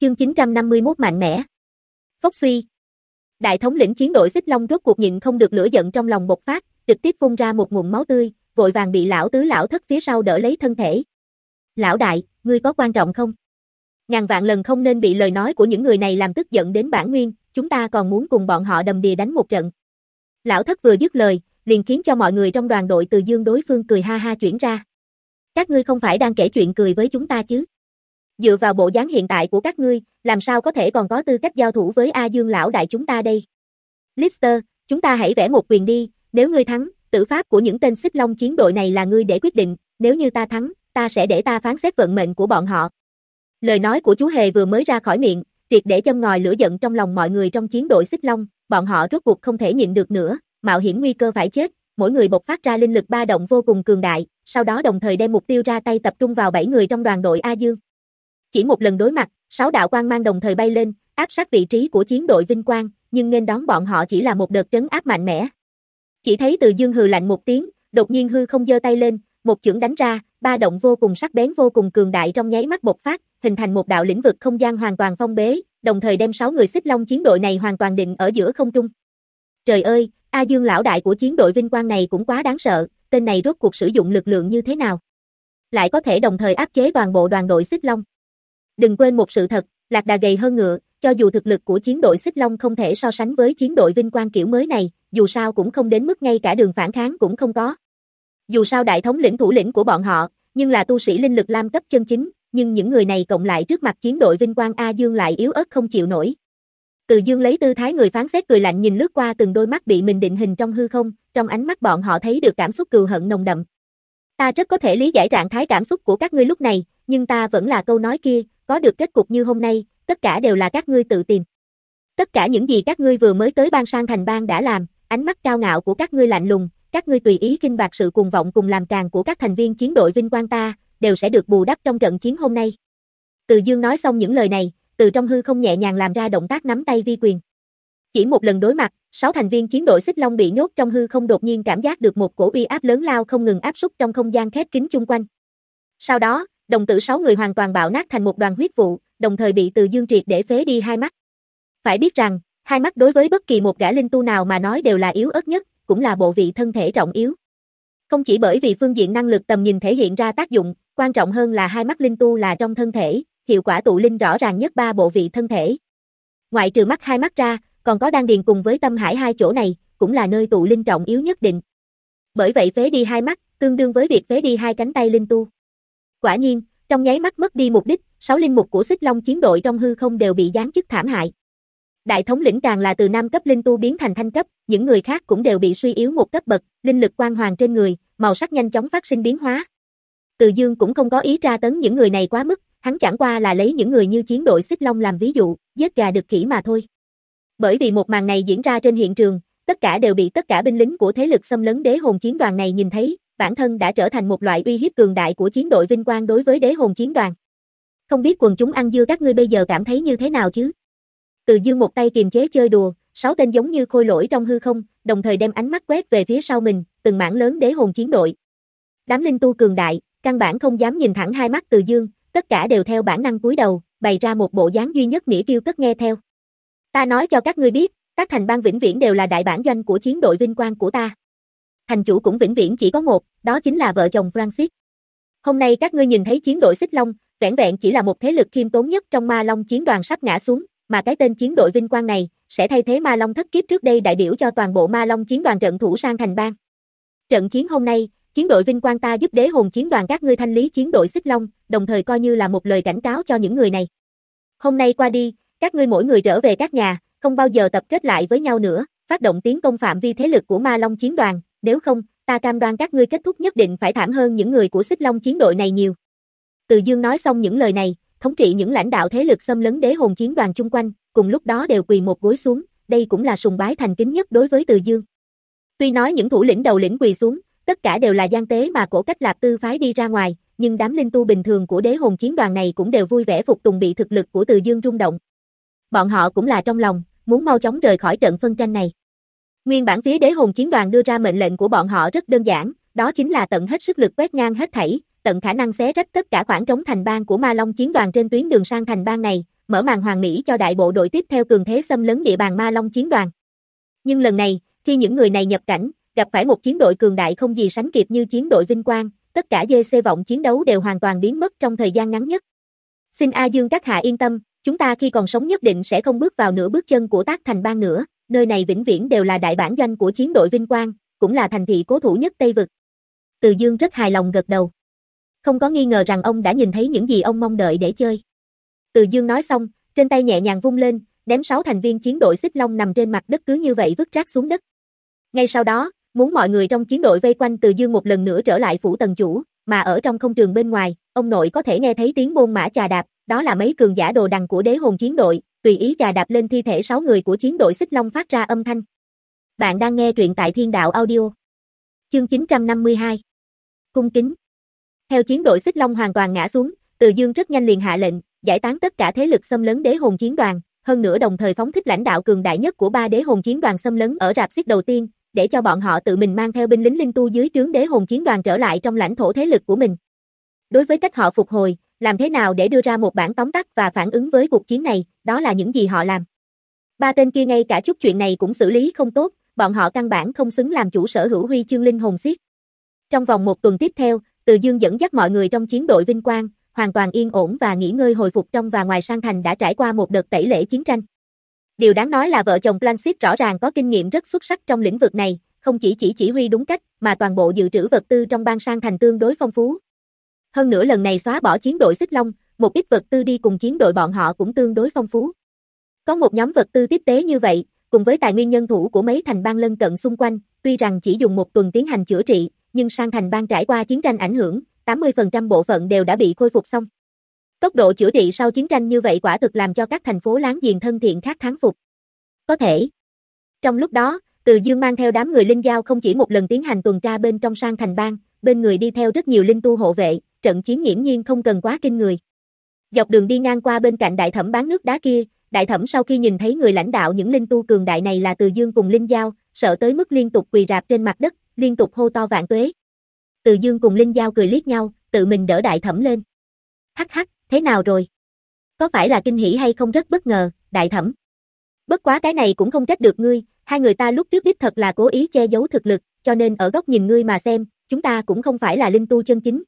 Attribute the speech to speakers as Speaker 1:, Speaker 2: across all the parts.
Speaker 1: Chương 951 mạnh mẽ. Phốc suy. Đại thống lĩnh chiến đội Xích Long rốt cuộc nhịn không được lửa giận trong lòng bộc phát, trực tiếp phun ra một nguồn máu tươi, vội vàng bị lão tứ lão thất phía sau đỡ lấy thân thể. Lão đại, ngươi có quan trọng không? Ngàn vạn lần không nên bị lời nói của những người này làm tức giận đến bản nguyên, chúng ta còn muốn cùng bọn họ đầm đìa đánh một trận. Lão thất vừa dứt lời, liền khiến cho mọi người trong đoàn đội từ dương đối phương cười ha ha chuyển ra. Các ngươi không phải đang kể chuyện cười với chúng ta chứ? Dựa vào bộ dáng hiện tại của các ngươi, làm sao có thể còn có tư cách giao thủ với A Dương lão đại chúng ta đây? Lister, chúng ta hãy vẽ một quyền đi, nếu ngươi thắng, tử pháp của những tên xích long chiến đội này là ngươi để quyết định, nếu như ta thắng, ta sẽ để ta phán xét vận mệnh của bọn họ. Lời nói của chú Hề vừa mới ra khỏi miệng, triệt để châm ngòi lửa giận trong lòng mọi người trong chiến đội xích long, bọn họ rốt cuộc không thể nhịn được nữa, mạo hiểm nguy cơ phải chết, mỗi người bộc phát ra linh lực ba động vô cùng cường đại, sau đó đồng thời đem mục tiêu ra tay tập trung vào bảy người trong đoàn đội A Dương. Chỉ một lần đối mặt, sáu đạo quang mang đồng thời bay lên, áp sát vị trí của chiến đội Vinh Quang, nhưng nên đón bọn họ chỉ là một đợt trấn áp mạnh mẽ. Chỉ thấy Từ Dương hừ lạnh một tiếng, đột nhiên hư không giơ tay lên, một chưởng đánh ra, ba động vô cùng sắc bén vô cùng cường đại trong nháy mắt bộc phát, hình thành một đạo lĩnh vực không gian hoàn toàn phong bế, đồng thời đem sáu người xích long chiến đội này hoàn toàn định ở giữa không trung. Trời ơi, A Dương lão đại của chiến đội Vinh Quang này cũng quá đáng sợ, tên này rốt cuộc sử dụng lực lượng như thế nào? Lại có thể đồng thời áp chế toàn bộ đoàn đội xích long. Đừng quên một sự thật, lạc đà gầy hơn ngựa, cho dù thực lực của chiến đội xích long không thể so sánh với chiến đội Vinh Quang kiểu mới này, dù sao cũng không đến mức ngay cả đường phản kháng cũng không có. Dù sao đại thống lĩnh thủ lĩnh của bọn họ, nhưng là tu sĩ linh lực lam cấp chân chính, nhưng những người này cộng lại trước mặt chiến đội Vinh Quang A Dương lại yếu ớt không chịu nổi. Từ Dương lấy tư thái người phán xét cười lạnh nhìn lướt qua từng đôi mắt bị mình định hình trong hư không, trong ánh mắt bọn họ thấy được cảm xúc cừu hận nồng đậm. Ta rất có thể lý giải trạng thái cảm xúc của các ngươi lúc này, nhưng ta vẫn là câu nói kia, có được kết cục như hôm nay, tất cả đều là các ngươi tự tìm. Tất cả những gì các ngươi vừa mới tới ban sang thành bang đã làm, ánh mắt cao ngạo của các ngươi lạnh lùng, các ngươi tùy ý kinh bạc sự cuồng vọng cùng làm càng của các thành viên chiến đội vinh quang ta, đều sẽ được bù đắp trong trận chiến hôm nay. Từ Dương nói xong những lời này, từ trong hư không nhẹ nhàng làm ra động tác nắm tay vi quyền. Chỉ một lần đối mặt, sáu thành viên chiến đội xích long bị nhốt trong hư không đột nhiên cảm giác được một cổ uy áp lớn lao không ngừng áp súc trong không gian khép kín chung quanh. Sau đó, đồng tử sáu người hoàn toàn bạo nát thành một đoàn huyết vụ, đồng thời bị Từ Dương triệt để phế đi hai mắt. Phải biết rằng, hai mắt đối với bất kỳ một gã linh tu nào mà nói đều là yếu ớt nhất, cũng là bộ vị thân thể trọng yếu. Không chỉ bởi vì phương diện năng lực tầm nhìn thể hiện ra tác dụng, quan trọng hơn là hai mắt linh tu là trong thân thể, hiệu quả tụ linh rõ ràng nhất ba bộ vị thân thể. Ngoại trừ mắt hai mắt ra, còn có đan điền cùng với tâm hải hai chỗ này, cũng là nơi tụ linh trọng yếu nhất định. Bởi vậy phế đi hai mắt, tương đương với việc phế đi hai cánh tay linh tu. Quả nhiên, trong nháy mắt mất đi mục đích, sáu linh mục của xích long chiến đội trong hư không đều bị giáng chức thảm hại. Đại thống lĩnh càng là từ nam cấp linh tu biến thành thanh cấp, những người khác cũng đều bị suy yếu một cấp bậc, linh lực quang hoàng trên người, màu sắc nhanh chóng phát sinh biến hóa. Từ Dương cũng không có ý tra tấn những người này quá mức, hắn chẳng qua là lấy những người như chiến đội xích long làm ví dụ, giết gà được kỹ mà thôi. Bởi vì một màn này diễn ra trên hiện trường, tất cả đều bị tất cả binh lính của thế lực xâm lấn đế hồn chiến đoàn này nhìn thấy, bản thân đã trở thành một loại uy hiếp cường đại của chiến đội vinh quang đối với đế hồn chiến đoàn. Không biết quần chúng ăn dưa các ngươi bây giờ cảm thấy như thế nào chứ? Từ dương một tay kiềm chế chơi đùa, sáu tên giống như khôi lỗi trong hư không, đồng thời đem ánh mắt quét về phía sau mình, từng mảng lớn đế hồn chiến đội. Đám linh tu cường đại, căn bản không dám nhìn thẳng hai mắt từ dương, tất cả đều theo bản năng cúi đầu, bày ra một bộ dáng duy nhất nghĩa kiêu cất nghe theo. Ta nói cho các ngươi biết, các thành bang vĩnh viễn đều là đại bản doanh của chiến đội vinh quang của ta. Thành chủ cũng vĩnh viễn chỉ có một, đó chính là vợ chồng Francis. Hôm nay các ngươi nhìn thấy chiến đội Xích Long, vẹn vẹn chỉ là một thế lực khiêm tốn nhất trong ma long chiến đoàn sắp ngã xuống, mà cái tên chiến đội vinh quang này, sẽ thay thế ma long thất kiếp trước đây đại biểu cho toàn bộ ma long chiến đoàn trận thủ sang thành bang. Trận chiến hôm nay, chiến đội vinh quang ta giúp đế hồn chiến đoàn các ngươi thanh lý chiến đội xích long, đồng thời coi như là một lời cảnh cáo cho những người này. Hôm nay qua đi, các ngươi mỗi người trở về các nhà, không bao giờ tập kết lại với nhau nữa, phát động tiến công phạm vi thế lực của ma long chiến đoàn, nếu không, ta cam đoan các ngươi kết thúc nhất định phải thảm hơn những người của xích long chiến đội này nhiều. Từ Dương nói xong những lời này, thống trị những lãnh đạo thế lực xâm lấn đế hồn chiến đoàn chung quanh, cùng lúc đó đều quỳ một gối xuống, đây cũng là sùng bái thành kính nhất đối với Từ Dương. Tuy nói những thủ lĩnh đầu lĩnh quỳ xuống, tất cả đều là gian tế mà cổ cách lạp tư phái đi ra ngoài, nhưng đám linh tu bình thường của đế hồn chiến đoàn này cũng đều vui vẻ phục tùng bị thực lực của Từ Dương rung động. Bọn họ cũng là trong lòng, muốn mau chóng rời khỏi trận phân tranh này. Nguyên bản phía đế hồn chiến đoàn đưa ra mệnh lệnh của bọn họ rất đơn giản, đó chính là tận hết sức lực quét ngang hết thảy, tận khả năng xé rách tất cả khoảng trống thành bang của Ma Long chiến đoàn trên tuyến đường sang thành bang này, mở màn hoàng mỹ cho đại bộ đội tiếp theo cường thế xâm lấn địa bàn Ma Long chiến đoàn. Nhưng lần này, khi những người này nhập cảnh, gặp phải một chiến đội cường đại không gì sánh kịp như chiến đội Vinh Quang, tất cả GC vọng chiến đấu đều hoàn toàn biến mất trong thời gian ngắn nhất. Xin A Dương các hạ yên tâm, chúng ta khi còn sống nhất định sẽ không bước vào nửa bước chân của tác thành bang nữa, nơi này vĩnh viễn đều là đại bản doanh của chiến đội Vinh Quang, cũng là thành thị cố thủ nhất Tây Vực. Từ Dương rất hài lòng gật đầu. Không có nghi ngờ rằng ông đã nhìn thấy những gì ông mong đợi để chơi. Từ Dương nói xong, trên tay nhẹ nhàng vung lên, đếm sáu thành viên chiến đội xích long nằm trên mặt đất cứ như vậy vứt rác xuống đất. Ngay sau đó, muốn mọi người trong chiến đội vây quanh Từ Dương một lần nữa trở lại phủ tầng chủ, mà ở trong không trường bên ngoài, ông nội có thể nghe thấy tiếng môn mã chà đạp, đó là mấy cường giả đồ đằng của đế hồn chiến đội, tùy ý chà đạp lên thi thể sáu người của chiến đội xích long phát ra âm thanh. Bạn đang nghe truyện tại Thiên Đạo Audio. Chương 952. Cung kính. Theo chiến đội xích long hoàn toàn ngã xuống, Từ Dương rất nhanh liền hạ lệnh, giải tán tất cả thế lực xâm lấn đế hồn chiến đoàn, hơn nữa đồng thời phóng thích lãnh đạo cường đại nhất của ba đế hồn chiến đoàn xâm lấn ở rạp xích đầu tiên, để cho bọn họ tự mình mang theo binh lính linh tu dưới trướng đế hồn chiến đoàn trở lại trong lãnh thổ thế lực của mình. Đối với cách họ phục hồi, làm thế nào để đưa ra một bản tóm tắt và phản ứng với cuộc chiến này, đó là những gì họ làm. Ba tên kia ngay cả chút chuyện này cũng xử lý không tốt, bọn họ căn bản không xứng làm chủ sở hữu huy chương linh hồn siết. Trong vòng một tuần tiếp theo, Từ Dương dẫn dắt mọi người trong chiến đội vinh quang, hoàn toàn yên ổn và nghỉ ngơi hồi phục trong và ngoài sang thành đã trải qua một đợt tẩy lễ chiến tranh. Điều đáng nói là vợ chồng Plansit rõ ràng có kinh nghiệm rất xuất sắc trong lĩnh vực này, không chỉ chỉ chỉ huy đúng cách, mà toàn bộ dự trữ vật tư trong bang sang thành tương đối phong phú. Hơn nữa lần này xóa bỏ chiến đội xích long, một ít vật tư đi cùng chiến đội bọn họ cũng tương đối phong phú. Có một nhóm vật tư tiếp tế như vậy, cùng với tài nguyên nhân thủ của mấy thành bang lân cận xung quanh, tuy rằng chỉ dùng một tuần tiến hành chữa trị, nhưng sang thành bang trải qua chiến tranh ảnh hưởng, 80% bộ phận đều đã bị khôi phục xong. Tốc độ chữa trị sau chiến tranh như vậy quả thực làm cho các thành phố láng giềng thân thiện khác thắng phục. Có thể. Trong lúc đó, Từ Dương mang theo đám người linh giao không chỉ một lần tiến hành tuần tra bên trong sang thành bang, bên người đi theo rất nhiều linh tu hộ vệ, trận chiến nghiễm nhiên không cần quá kinh người. Dọc đường đi ngang qua bên cạnh đại thẩm bán nước đá kia, đại thẩm sau khi nhìn thấy người lãnh đạo những linh tu cường đại này là Từ Dương cùng Linh Giao, sợ tới mức liên tục quỳ rạp trên mặt đất, liên tục hô to vạn tuế. Từ Dương cùng Linh Giao cười liếc nhau, tự mình đỡ đại thẩm lên. Hắc hắc, thế nào rồi? Có phải là kinh hỉ hay không rất bất ngờ, đại thẩm? Bất quá cái này cũng không trách được ngươi, hai người ta lúc trước đích thật là cố ý che giấu thực lực, cho nên ở góc nhìn ngươi mà xem, chúng ta cũng không phải là linh tu chân chính.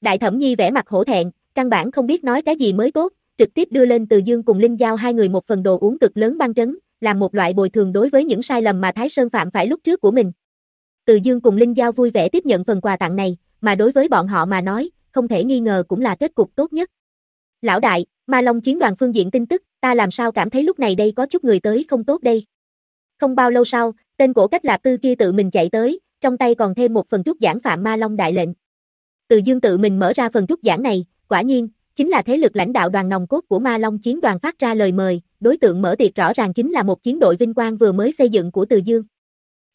Speaker 1: Đại thẩm nhi vẻ mặt hổ thẹn, căn bản không biết nói cái gì mới tốt, trực tiếp đưa lên Từ Dương cùng Linh Giao hai người một phần đồ uống cực lớn băng trấn, làm một loại bồi thường đối với những sai lầm mà Thái Sơn phạm phải lúc trước của mình. Từ Dương cùng Linh Giao vui vẻ tiếp nhận phần quà tặng này, mà đối với bọn họ mà nói, không thể nghi ngờ cũng là kết cục tốt nhất. Lão đại, Ma Long chiến đoàn phương diện tin tức, ta làm sao cảm thấy lúc này đây có chút người tới không tốt đây. Không bao lâu sau, tên cổ cách lạp tư kia tự mình chạy tới, trong tay còn thêm một phần trúc giảng phạm Ma Long đại lệnh. Từ Dương tự mình mở ra phần trúc giảng này, quả nhiên, chính là thế lực lãnh đạo đoàn nòng cốt của Ma Long chiến đoàn phát ra lời mời, đối tượng mở tiệc rõ ràng chính là một chiến đội vinh quang vừa mới xây dựng của Từ Dương.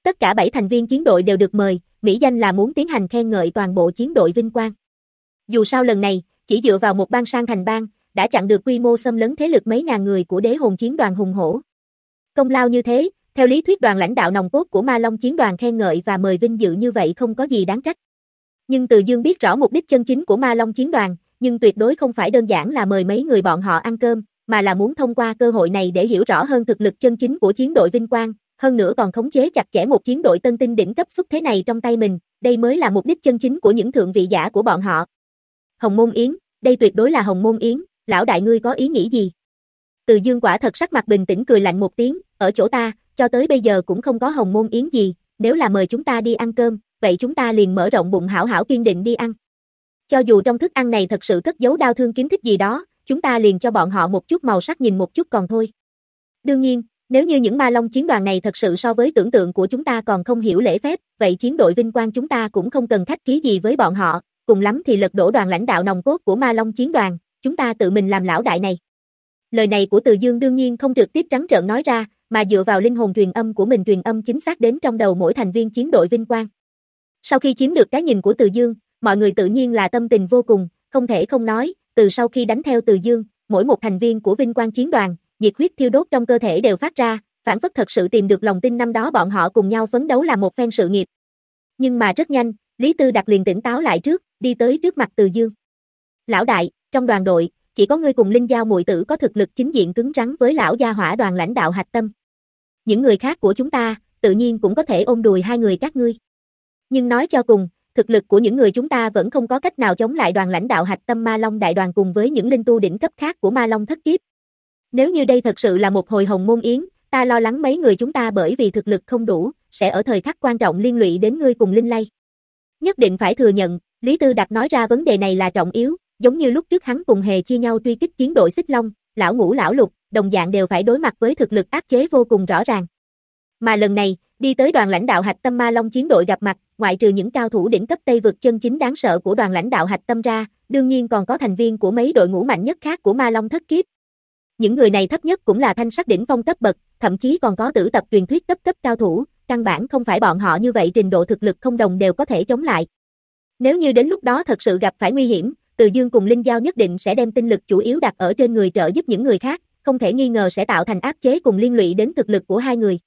Speaker 1: Tất cả 7 thành viên chiến đội đều được mời, mỹ danh là muốn tiến hành khen ngợi toàn bộ chiến đội vinh quang. Dù sao lần này, chỉ dựa vào một bang sang thành bang, đã chặn được quy mô xâm lấn thế lực mấy ngàn người của đế hồn chiến đoàn hùng hổ. Công lao như thế, theo lý thuyết đoàn lãnh đạo nòng cốt của Ma Long chiến đoàn khen ngợi và mời vinh dự như vậy không có gì đáng trách. Nhưng Từ Dương biết rõ mục đích chân chính của Ma Long chiến đoàn, nhưng tuyệt đối không phải đơn giản là mời mấy người bọn họ ăn cơm, mà là muốn thông qua cơ hội này để hiểu rõ hơn thực lực chân chính của chiến đội Vinh Quang, hơn nữa còn khống chế chặt chẽ một chiến đội tân tinh đỉnh cấp xuất thế này trong tay mình, đây mới là mục đích chân chính của những thượng vị giả của bọn họ. Hồng Môn Yến, đây tuyệt đối là Hồng Môn Yến, lão đại ngươi có ý nghĩ gì? Từ Dương quả thật sắc mặt bình tĩnh cười lạnh một tiếng, ở chỗ ta, cho tới bây giờ cũng không có Hồng Môn Yến gì, nếu là mời chúng ta đi ăn cơm, vậy chúng ta liền mở rộng bụng hảo hảo kiên định đi ăn. Cho dù trong thức ăn này thật sự cất giấu đau thương kiếm thích gì đó, chúng ta liền cho bọn họ một chút màu sắc nhìn một chút còn thôi. Đương nhiên, nếu như những ma long chiến đoàn này thật sự so với tưởng tượng của chúng ta còn không hiểu lễ phép, vậy chiến đội vinh quang chúng ta cũng không cần khách ký gì với bọn họ, cùng lắm thì lật đổ đoàn lãnh đạo nòng cốt của ma long chiến đoàn, chúng ta tự mình làm lão đại này. Lời này của Từ Dương đương nhiên không trực tiếp trắng trợn nói ra, mà dựa vào linh hồn truyền âm của mình truyền âm chính xác đến trong đầu mỗi thành viên chiến đội vinh quang. Sau khi chiếm được cái nhìn của Từ Dương, mọi người tự nhiên là tâm tình vô cùng, không thể không nói, từ sau khi đánh theo Từ Dương, mỗi một thành viên của Vinh Quang Chiến đoàn, nhiệt huyết thiêu đốt trong cơ thể đều phát ra, phản phất thật sự tìm được lòng tin năm đó bọn họ cùng nhau phấn đấu làm một phen sự nghiệp. Nhưng mà rất nhanh, Lý Tư đặt liền tỉnh táo lại trước, đi tới trước mặt Từ Dương. Lão đại, trong đoàn đội, chỉ có ngươi cùng Linh Giao muội tử có thực lực chính diện cứng rắn với lão gia hỏa đoàn lãnh đạo hạch tâm. Những người khác của chúng ta, tự nhiên cũng có thể ôm đùi hai người các ngươi. Nhưng nói cho cùng, thực lực của những người chúng ta vẫn không có cách nào chống lại đoàn lãnh đạo hạch tâm Ma Long đại đoàn cùng với những linh tu đỉnh cấp khác của Ma Long thất kiếp. Nếu như đây thật sự là một hồi hồng môn yến, ta lo lắng mấy người chúng ta bởi vì thực lực không đủ, sẽ ở thời khắc quan trọng liên lụy đến ngươi cùng Linh Lay. Nhất định phải thừa nhận, Lý Tư Đặc nói ra vấn đề này là trọng yếu, giống như lúc trước hắn cùng hề chia nhau truy kích chiến đội xích long, lão ngũ lão lục, đồng dạng đều phải đối mặt với thực lực áp chế vô cùng rõ ràng. Mà lần này, đi tới đoàn lãnh đạo hạch tâm ma long chiến đội gặp mặt, ngoại trừ những cao thủ đỉnh cấp Tây vực chân chính đáng sợ của đoàn lãnh đạo hạch tâm ra, đương nhiên còn có thành viên của mấy đội ngũ mạnh nhất khác của ma long thất kiếp. Những người này thấp nhất cũng là thanh sắc đỉnh phong cấp bậc, thậm chí còn có tử tập truyền thuyết cấp cấp cao thủ, căn bản không phải bọn họ như vậy trình độ thực lực không đồng đều có thể chống lại. Nếu như đến lúc đó thật sự gặp phải nguy hiểm, Từ Dương cùng Linh Giao nhất định sẽ đem tinh lực chủ yếu đặt ở trên người trợ giúp những người khác, không thể nghi ngờ sẽ tạo thành áp chế cùng liên lụy đến thực lực của hai người.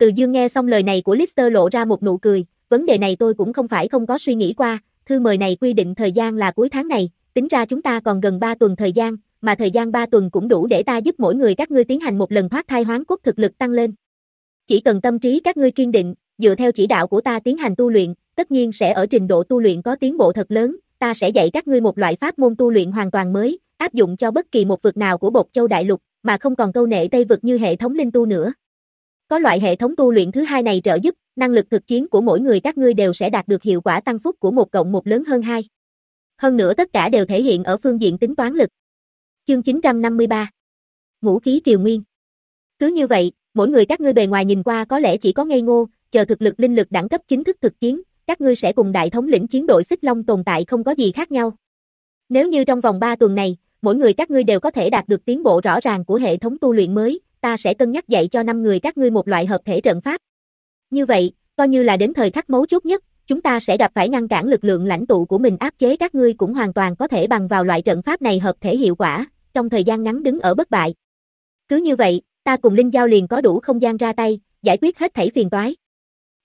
Speaker 1: Từ Dương nghe xong lời này của Lister lộ ra một nụ cười, vấn đề này tôi cũng không phải không có suy nghĩ qua, thư mời này quy định thời gian là cuối tháng này, tính ra chúng ta còn gần 3 tuần thời gian, mà thời gian 3 tuần cũng đủ để ta giúp mỗi người các ngươi tiến hành một lần thoát thai hoán cốt thực lực tăng lên. Chỉ cần tâm trí các ngươi kiên định, dựa theo chỉ đạo của ta tiến hành tu luyện, tất nhiên sẽ ở trình độ tu luyện có tiến bộ thật lớn, ta sẽ dạy các ngươi một loại pháp môn tu luyện hoàn toàn mới, áp dụng cho bất kỳ một vực nào của Bột Châu Đại Lục, mà không còn câu nệ Tây vực như hệ thống linh tu nữa. Có loại hệ thống tu luyện thứ hai này trợ giúp, năng lực thực chiến của mỗi người các ngươi đều sẽ đạt được hiệu quả tăng phúc của một cộng một lớn hơn hai. Hơn nữa tất cả đều thể hiện ở phương diện tính toán lực. Chương 953 Ngũ khí triều nguyên Cứ như vậy, mỗi người các ngươi bề ngoài nhìn qua có lẽ chỉ có ngây ngô, chờ thực lực linh lực đẳng cấp chính thức thực chiến, các ngươi sẽ cùng đại thống lĩnh chiến đội xích long tồn tại không có gì khác nhau. Nếu như trong vòng 3 tuần này, mỗi người các ngươi đều có thể đạt được tiến bộ rõ ràng của hệ thống tu luyện mới, ta sẽ cân nhắc dạy cho năm người các ngươi một loại hợp thể trận pháp. Như vậy, coi như là đến thời khắc mấu chốt nhất, chúng ta sẽ gặp phải ngăn cản lực lượng lãnh tụ của mình áp chế các ngươi cũng hoàn toàn có thể bằng vào loại trận pháp này hợp thể hiệu quả, trong thời gian ngắn đứng ở bất bại. Cứ như vậy, ta cùng Linh Giao liền có đủ không gian ra tay, giải quyết hết thảy phiền toái.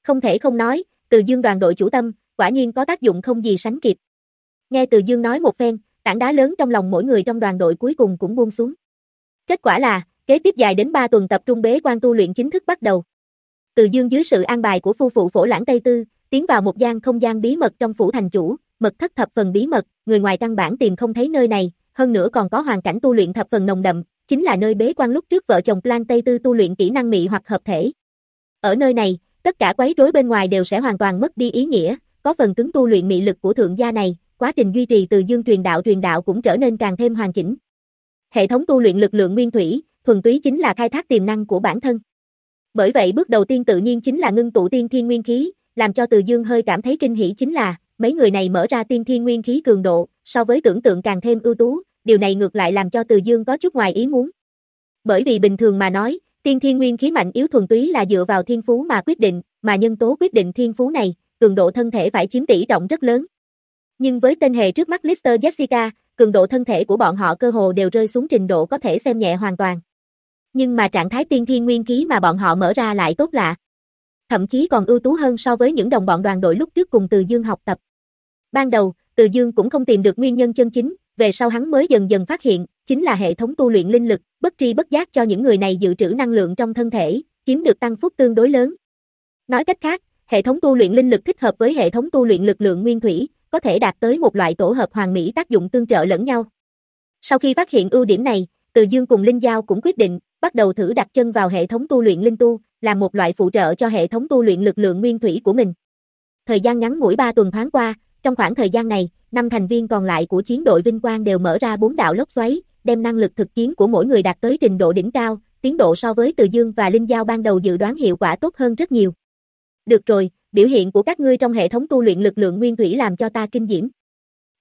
Speaker 1: Không thể không nói, Từ Dương đoàn đội chủ tâm, quả nhiên có tác dụng không gì sánh kịp. Nghe Từ Dương nói một phen, tảng đá lớn trong lòng mỗi người trong đoàn đội cuối cùng cũng buông xuống. Kết quả là, kế tiếp dài đến 3 tuần tập trung bế quan tu luyện chính thức bắt đầu. Từ Dương dưới sự an bài của phu phụ phổ lãng Tây Tư, tiến vào một gian không gian bí mật trong phủ thành chủ, mật thất thập phần bí mật, người ngoài căn bản tìm không thấy nơi này, hơn nữa còn có hoàn cảnh tu luyện thập phần nồng đậm, chính là nơi bế quan lúc trước vợ chồng Plan Tây Tư tu luyện kỹ năng mị hoặc hợp thể. Ở nơi này, tất cả quấy rối bên ngoài đều sẽ hoàn toàn mất đi ý nghĩa, có phần cứng tu luyện mị lực của thượng gia này, quá trình duy trì từ dương truyền đạo truyền đạo cũng trở nên càng thêm hoàn chỉnh. Hệ thống tu luyện lực lượng nguyên thủy, thuần túy chính là khai thác tiềm năng của bản thân. Bởi vậy bước đầu tiên tự nhiên chính là ngưng tụ tiên thiên nguyên khí, làm cho Từ Dương hơi cảm thấy kinh hỉ chính là, mấy người này mở ra tiên thiên nguyên khí cường độ, so với tưởng tượng càng thêm ưu tú, điều này ngược lại làm cho Từ Dương có chút ngoài ý muốn. Bởi vì bình thường mà nói, tiên thiên nguyên khí mạnh yếu thuần túy là dựa vào thiên phú mà quyết định, mà nhân tố quyết định thiên phú này, cường độ thân thể phải chiếm tỷ trọng rất lớn. Nhưng với tên hề trước mắt Lister Jessica, cường độ thân thể của bọn họ cơ hồ đều rơi xuống trình độ có thể xem nhẹ hoàn toàn. Nhưng mà trạng thái tiên thiên nguyên khí mà bọn họ mở ra lại tốt lạ. Thậm chí còn ưu tú hơn so với những đồng bọn đoàn đội lúc trước cùng Từ Dương học tập. Ban đầu, Từ Dương cũng không tìm được nguyên nhân chân chính, về sau hắn mới dần dần phát hiện, chính là hệ thống tu luyện linh lực, bất tri bất giác cho những người này dự trữ năng lượng trong thân thể, chiếm được tăng phúc tương đối lớn. Nói cách khác, hệ thống tu luyện linh lực thích hợp với hệ thống tu luyện lực lượng nguyên thủy, có thể đạt tới một loại tổ hợp hoàn mỹ tác dụng tương trợ lẫn nhau. Sau khi phát hiện ưu điểm này, Từ Dương cùng Linh Giao cũng quyết định, bắt đầu thử đặt chân vào hệ thống tu luyện linh tu, làm một loại phụ trợ cho hệ thống tu luyện lực lượng nguyên thủy của mình. Thời gian ngắn ngủi 3 tuần thoáng qua, trong khoảng thời gian này, năm thành viên còn lại của chiến đội Vinh Quang đều mở ra bốn đạo lốc xoáy, đem năng lực thực chiến của mỗi người đạt tới trình độ đỉnh cao, tiến độ so với Từ Dương và Linh Giao ban đầu dự đoán hiệu quả tốt hơn rất nhiều. Được rồi, biểu hiện của các ngươi trong hệ thống tu luyện lực lượng nguyên thủy làm cho ta kinh diễm.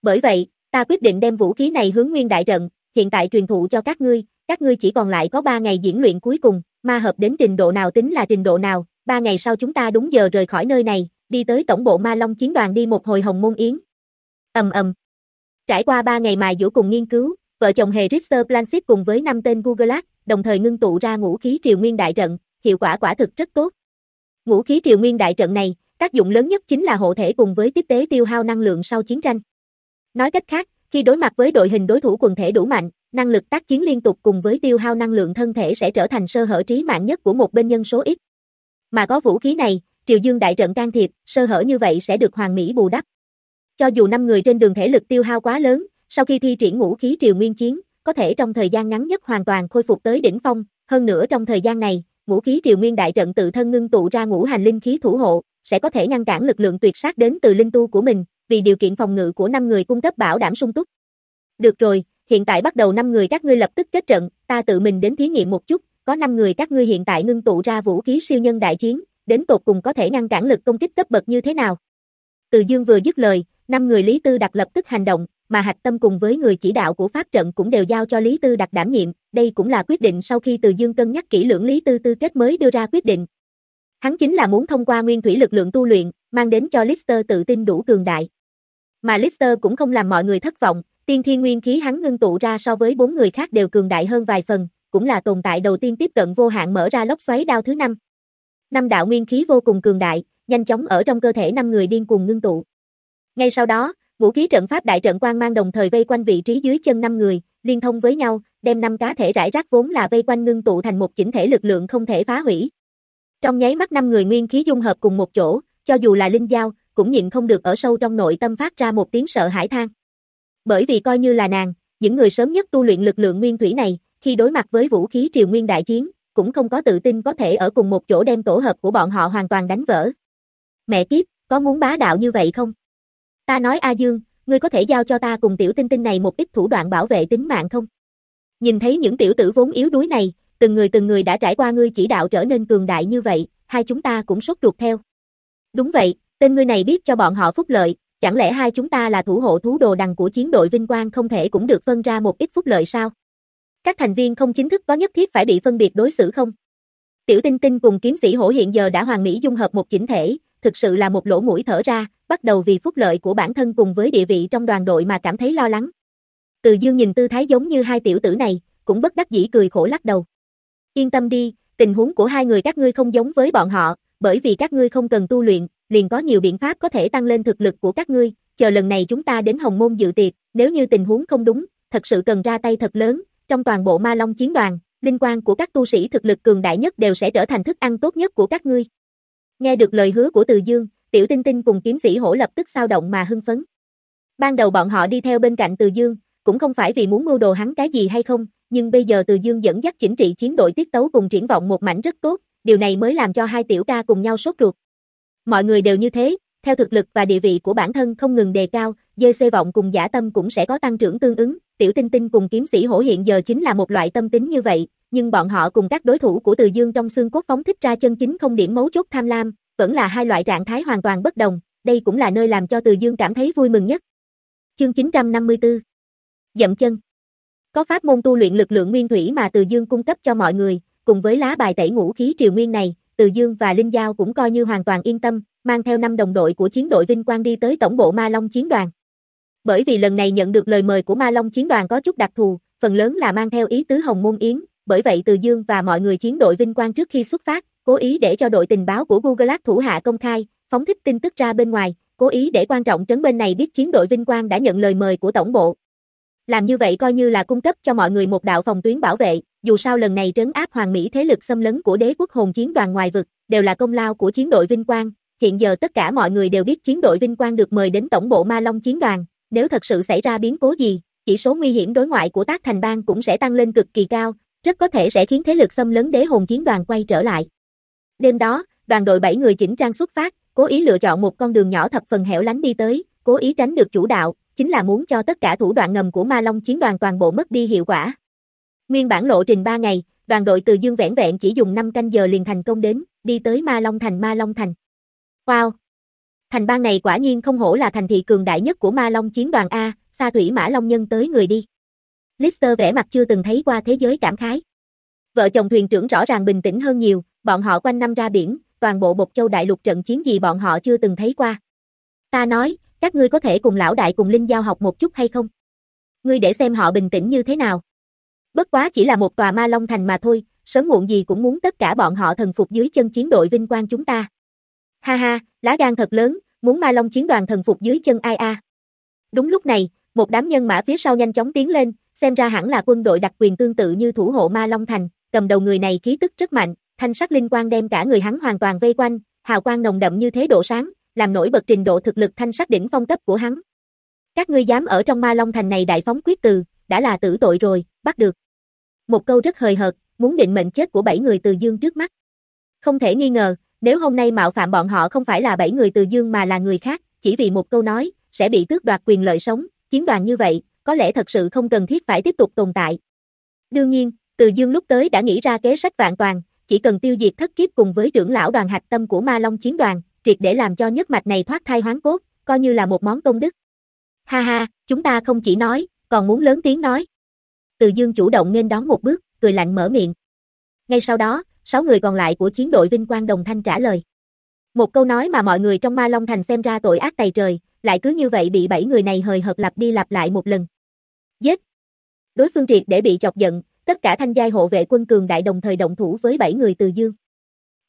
Speaker 1: Bởi vậy, ta quyết định đem vũ khí này hướng nguyên đại trận, hiện tại truyền thụ cho các ngươi, các ngươi chỉ còn lại có 3 ngày diễn luyện cuối cùng, ma hợp đến trình độ nào tính là trình độ nào, 3 ngày sau chúng ta đúng giờ rời khỏi nơi này, đi tới tổng bộ Ma Long chiến đoàn đi một hồi hồng môn yến. Ầm ầm. Trải qua 3 ngày mài dũa cùng nghiên cứu, vợ chồng hề Richter Blanchett cùng với năm tên Google đồng thời ngưng tụ ra ngũ khí triều nguyên đại trận, hiệu quả quả thực rất tốt. Ngũ khí triều nguyên đại trận này, tác dụng lớn nhất chính là hộ thể cùng với tiếp tế tiêu hao năng lượng sau chiến tranh. Nói cách khác, Khi đối mặt với đội hình đối thủ quần thể đủ mạnh, năng lực tác chiến liên tục cùng với tiêu hao năng lượng thân thể sẽ trở thành sơ hở trí mạng nhất của một bên nhân số ít. Mà có vũ khí này, Triều Dương đại trận can thiệp, sơ hở như vậy sẽ được Hoàng Mỹ bù đắp. Cho dù năm người trên đường thể lực tiêu hao quá lớn, sau khi thi triển ngũ khí Triều Nguyên chiến, có thể trong thời gian ngắn nhất hoàn toàn khôi phục tới đỉnh phong, hơn nữa trong thời gian này, ngũ khí Triều Nguyên đại trận tự thân ngưng tụ ra ngũ hành linh khí thủ hộ, sẽ có thể ngăn cản lực lượng tuyệt sát đến từ linh tu của mình, vì điều kiện phòng ngự của năm người cung cấp bảo đảm sung túc. Được rồi, hiện tại bắt đầu năm người các ngươi lập tức kết trận, ta tự mình đến thí nghiệm một chút, có năm người các ngươi hiện tại ngưng tụ ra vũ khí siêu nhân đại chiến, đến tột cùng có thể ngăn cản lực công kích cấp bậc như thế nào. Từ Dương vừa dứt lời, năm người Lý Tư Đặc lập tức hành động, mà hạch tâm cùng với người chỉ đạo của pháp trận cũng đều giao cho Lý Tư Đặc đảm nhiệm, đây cũng là quyết định sau khi Từ Dương cân nhắc kỹ lưỡng Lý Tư Tư kết mới đưa ra quyết định. Hắn chính là muốn thông qua nguyên thủy lực lượng tu luyện, mang đến cho Lister tự tin đủ cường đại. Mà Lister cũng không làm mọi người thất vọng, tiên thiên nguyên khí hắn ngưng tụ ra so với bốn người khác đều cường đại hơn vài phần, cũng là tồn tại đầu tiên tiếp cận vô hạn mở ra lốc xoáy đao thứ năm. Năm đạo nguyên khí vô cùng cường đại, nhanh chóng ở trong cơ thể năm người điên cuồng ngưng tụ. Ngay sau đó, vũ khí trận pháp đại trận quang mang đồng thời vây quanh vị trí dưới chân năm người, liên thông với nhau, đem năm cá thể rải rác vốn là vây quanh ngưng tụ thành một chỉnh thể lực lượng không thể phá hủy. Trong nháy mắt năm người nguyên khí dung hợp cùng một chỗ, cho dù là linh giao, cũng nhịn không được ở sâu trong nội tâm phát ra một tiếng sợ hãi than. Bởi vì coi như là nàng, những người sớm nhất tu luyện lực lượng nguyên thủy này, khi đối mặt với vũ khí triều nguyên đại chiến, cũng không có tự tin có thể ở cùng một chỗ đem tổ hợp của bọn họ hoàn toàn đánh vỡ. Mẹ kiếp, có muốn bá đạo như vậy không? Ta nói A Dương, ngươi có thể giao cho ta cùng tiểu tinh tinh này một ít thủ đoạn bảo vệ tính mạng không? Nhìn thấy những tiểu tử vốn yếu đuối này, từng người từng người đã trải qua ngươi chỉ đạo trở nên cường đại như vậy, hai chúng ta cũng sốt ruột theo. Đúng vậy, tên ngươi này biết cho bọn họ phúc lợi, chẳng lẽ hai chúng ta là thủ hộ thú đồ đằng của chiến đội vinh quang không thể cũng được phân ra một ít phúc lợi sao? Các thành viên không chính thức có nhất thiết phải bị phân biệt đối xử không? Tiểu Tinh Tinh cùng kiếm sĩ hổ hiện giờ đã hoàn mỹ dung hợp một chỉnh thể, thực sự là một lỗ mũi thở ra, bắt đầu vì phúc lợi của bản thân cùng với địa vị trong đoàn đội mà cảm thấy lo lắng. Từ Dương nhìn tư thái giống như hai tiểu tử này, cũng bất đắc dĩ cười khổ lắc đầu. Yên tâm đi, tình huống của hai người các ngươi không giống với bọn họ, bởi vì các ngươi không cần tu luyện, liền có nhiều biện pháp có thể tăng lên thực lực của các ngươi, chờ lần này chúng ta đến Hồng Môn dự tiệc, nếu như tình huống không đúng, thật sự cần ra tay thật lớn, trong toàn bộ Ma Long chiến đoàn, linh quan của các tu sĩ thực lực cường đại nhất đều sẽ trở thành thức ăn tốt nhất của các ngươi. Nghe được lời hứa của Từ Dương, Tiểu Tinh Tinh cùng kiếm sĩ hổ lập tức sao động mà hưng phấn. Ban đầu bọn họ đi theo bên cạnh Từ Dương, cũng không phải vì muốn mưu đồ hắn cái gì hay không, nhưng bây giờ Từ Dương dẫn dắt chỉnh trị chiến đội tiết tấu cùng triển vọng một mảnh rất tốt, điều này mới làm cho hai tiểu ca cùng nhau sốt ruột. Mọi người đều như thế, theo thực lực và địa vị của bản thân không ngừng đề cao, dê xê vọng cùng giả tâm cũng sẽ có tăng trưởng tương ứng, tiểu tinh tinh cùng kiếm sĩ hổ hiện giờ chính là một loại tâm tính như vậy, nhưng bọn họ cùng các đối thủ của Từ Dương trong xương cốt phóng thích ra chân chính không điểm mấu chốt tham lam, vẫn là hai loại trạng thái hoàn toàn bất đồng, đây cũng là nơi làm cho Từ Dương cảm thấy vui mừng nhất. Chương 954 Dậm chân. Có pháp môn tu luyện lực lượng nguyên thủy mà Từ Dương cung cấp cho mọi người, cùng với lá bài tẩy ngũ khí triều nguyên này, từ Dương và Linh Giao cũng coi như hoàn toàn yên tâm, mang theo năm đồng đội của chiến đội Vinh Quang đi tới tổng bộ Ma Long chiến đoàn. Bởi vì lần này nhận được lời mời của Ma Long chiến đoàn có chút đặc thù, phần lớn là mang theo ý tứ Hồng Môn Yến, bởi vậy Từ Dương và mọi người chiến đội Vinh Quang trước khi xuất phát, cố ý để cho đội tình báo của Google thủ hạ công khai, phóng thích tin tức ra bên ngoài, cố ý để quan trọng trấn bên này biết chiến đội Vinh Quang đã nhận lời mời của tổng bộ. Làm như vậy coi như là cung cấp cho mọi người một đạo phòng tuyến bảo vệ, dù sao lần này trấn áp hoàng mỹ thế lực xâm lấn của đế quốc hồn chiến đoàn ngoài vực, đều là công lao của chiến đội Vinh Quang, hiện giờ tất cả mọi người đều biết chiến đội Vinh Quang được mời đến tổng bộ Ma Long chiến đoàn, nếu thật sự xảy ra biến cố gì, chỉ số nguy hiểm đối ngoại của tác thành bang cũng sẽ tăng lên cực kỳ cao, rất có thể sẽ khiến thế lực xâm lấn đế hồn chiến đoàn quay trở lại. Đêm đó, đoàn đội 7 người chỉnh trang xuất phát, cố ý lựa chọn một con đường nhỏ thập phần hẻo lánh đi tới, cố ý tránh được chủ đạo, chính là muốn cho tất cả thủ đoạn ngầm của Ma Long chiến đoàn toàn bộ mất đi hiệu quả. Nguyên bản lộ trình 3 ngày, đoàn đội từ Dương vẻn vẹn chỉ dùng 5 canh giờ liền thành công đến, đi tới Ma Long thành Ma Long thành. Wow! Thành bang này quả nhiên không hổ là thành thị cường đại nhất của Ma Long chiến đoàn A, xa thủy Mã Long nhân tới người đi. Lister vẽ mặt chưa từng thấy qua thế giới cảm khái. Vợ chồng thuyền trưởng rõ ràng bình tĩnh hơn nhiều, bọn họ quanh năm ra biển, toàn bộ Bộc Châu đại lục trận chiến gì bọn họ chưa từng thấy qua. Ta nói, các ngươi có thể cùng lão đại cùng Linh giao học một chút hay không? Ngươi để xem họ bình tĩnh như thế nào. Bất quá chỉ là một tòa ma long thành mà thôi, sớm muộn gì cũng muốn tất cả bọn họ thần phục dưới chân chiến đội vinh quang chúng ta. Ha ha, lá gan thật lớn, muốn ma long chiến đoàn thần phục dưới chân ai a. Đúng lúc này, Một đám nhân mã phía sau nhanh chóng tiến lên, xem ra hẳn là quân đội đặc quyền tương tự như thủ hộ Ma Long Thành, cầm đầu người này khí tức rất mạnh, thanh sắc linh quang đem cả người hắn hoàn toàn vây quanh, hào quang nồng đậm như thế độ sáng, làm nổi bật trình độ thực lực thanh sắc đỉnh phong cấp của hắn. Các ngươi dám ở trong Ma Long Thành này đại phóng quyết từ, đã là tử tội rồi, bắt được. Một câu rất hời hợt, muốn định mệnh chết của bảy người từ dương trước mắt. Không thể nghi ngờ, nếu hôm nay mạo phạm bọn họ không phải là bảy người từ dương mà là người khác, chỉ vì một câu nói, sẽ bị tước đoạt quyền lợi sống, chiến đoàn như vậy, có lẽ thật sự không cần thiết phải tiếp tục tồn tại. Đương nhiên, từ dương lúc tới đã nghĩ ra kế sách vạn toàn, chỉ cần tiêu diệt thất kiếp cùng với trưởng lão đoàn hạch tâm của ma long chiến đoàn, triệt để làm cho nhất mạch này thoát thai hoán cốt, coi như là một món công đức. Ha ha, chúng ta không chỉ nói, còn muốn lớn tiếng nói. Từ dương chủ động nên đón một bước, cười lạnh mở miệng. Ngay sau đó, sáu người còn lại của chiến đội Vinh Quang Đồng Thanh trả lời. Một câu nói mà mọi người trong Ma Long Thành xem ra tội ác tày trời, lại cứ như vậy bị bảy người này hời hợt lặp đi lặp lại một lần. Giết! Đối phương triệt để bị chọc giận, tất cả thanh giai hộ vệ quân cường đại đồng thời động thủ với bảy người từ dương.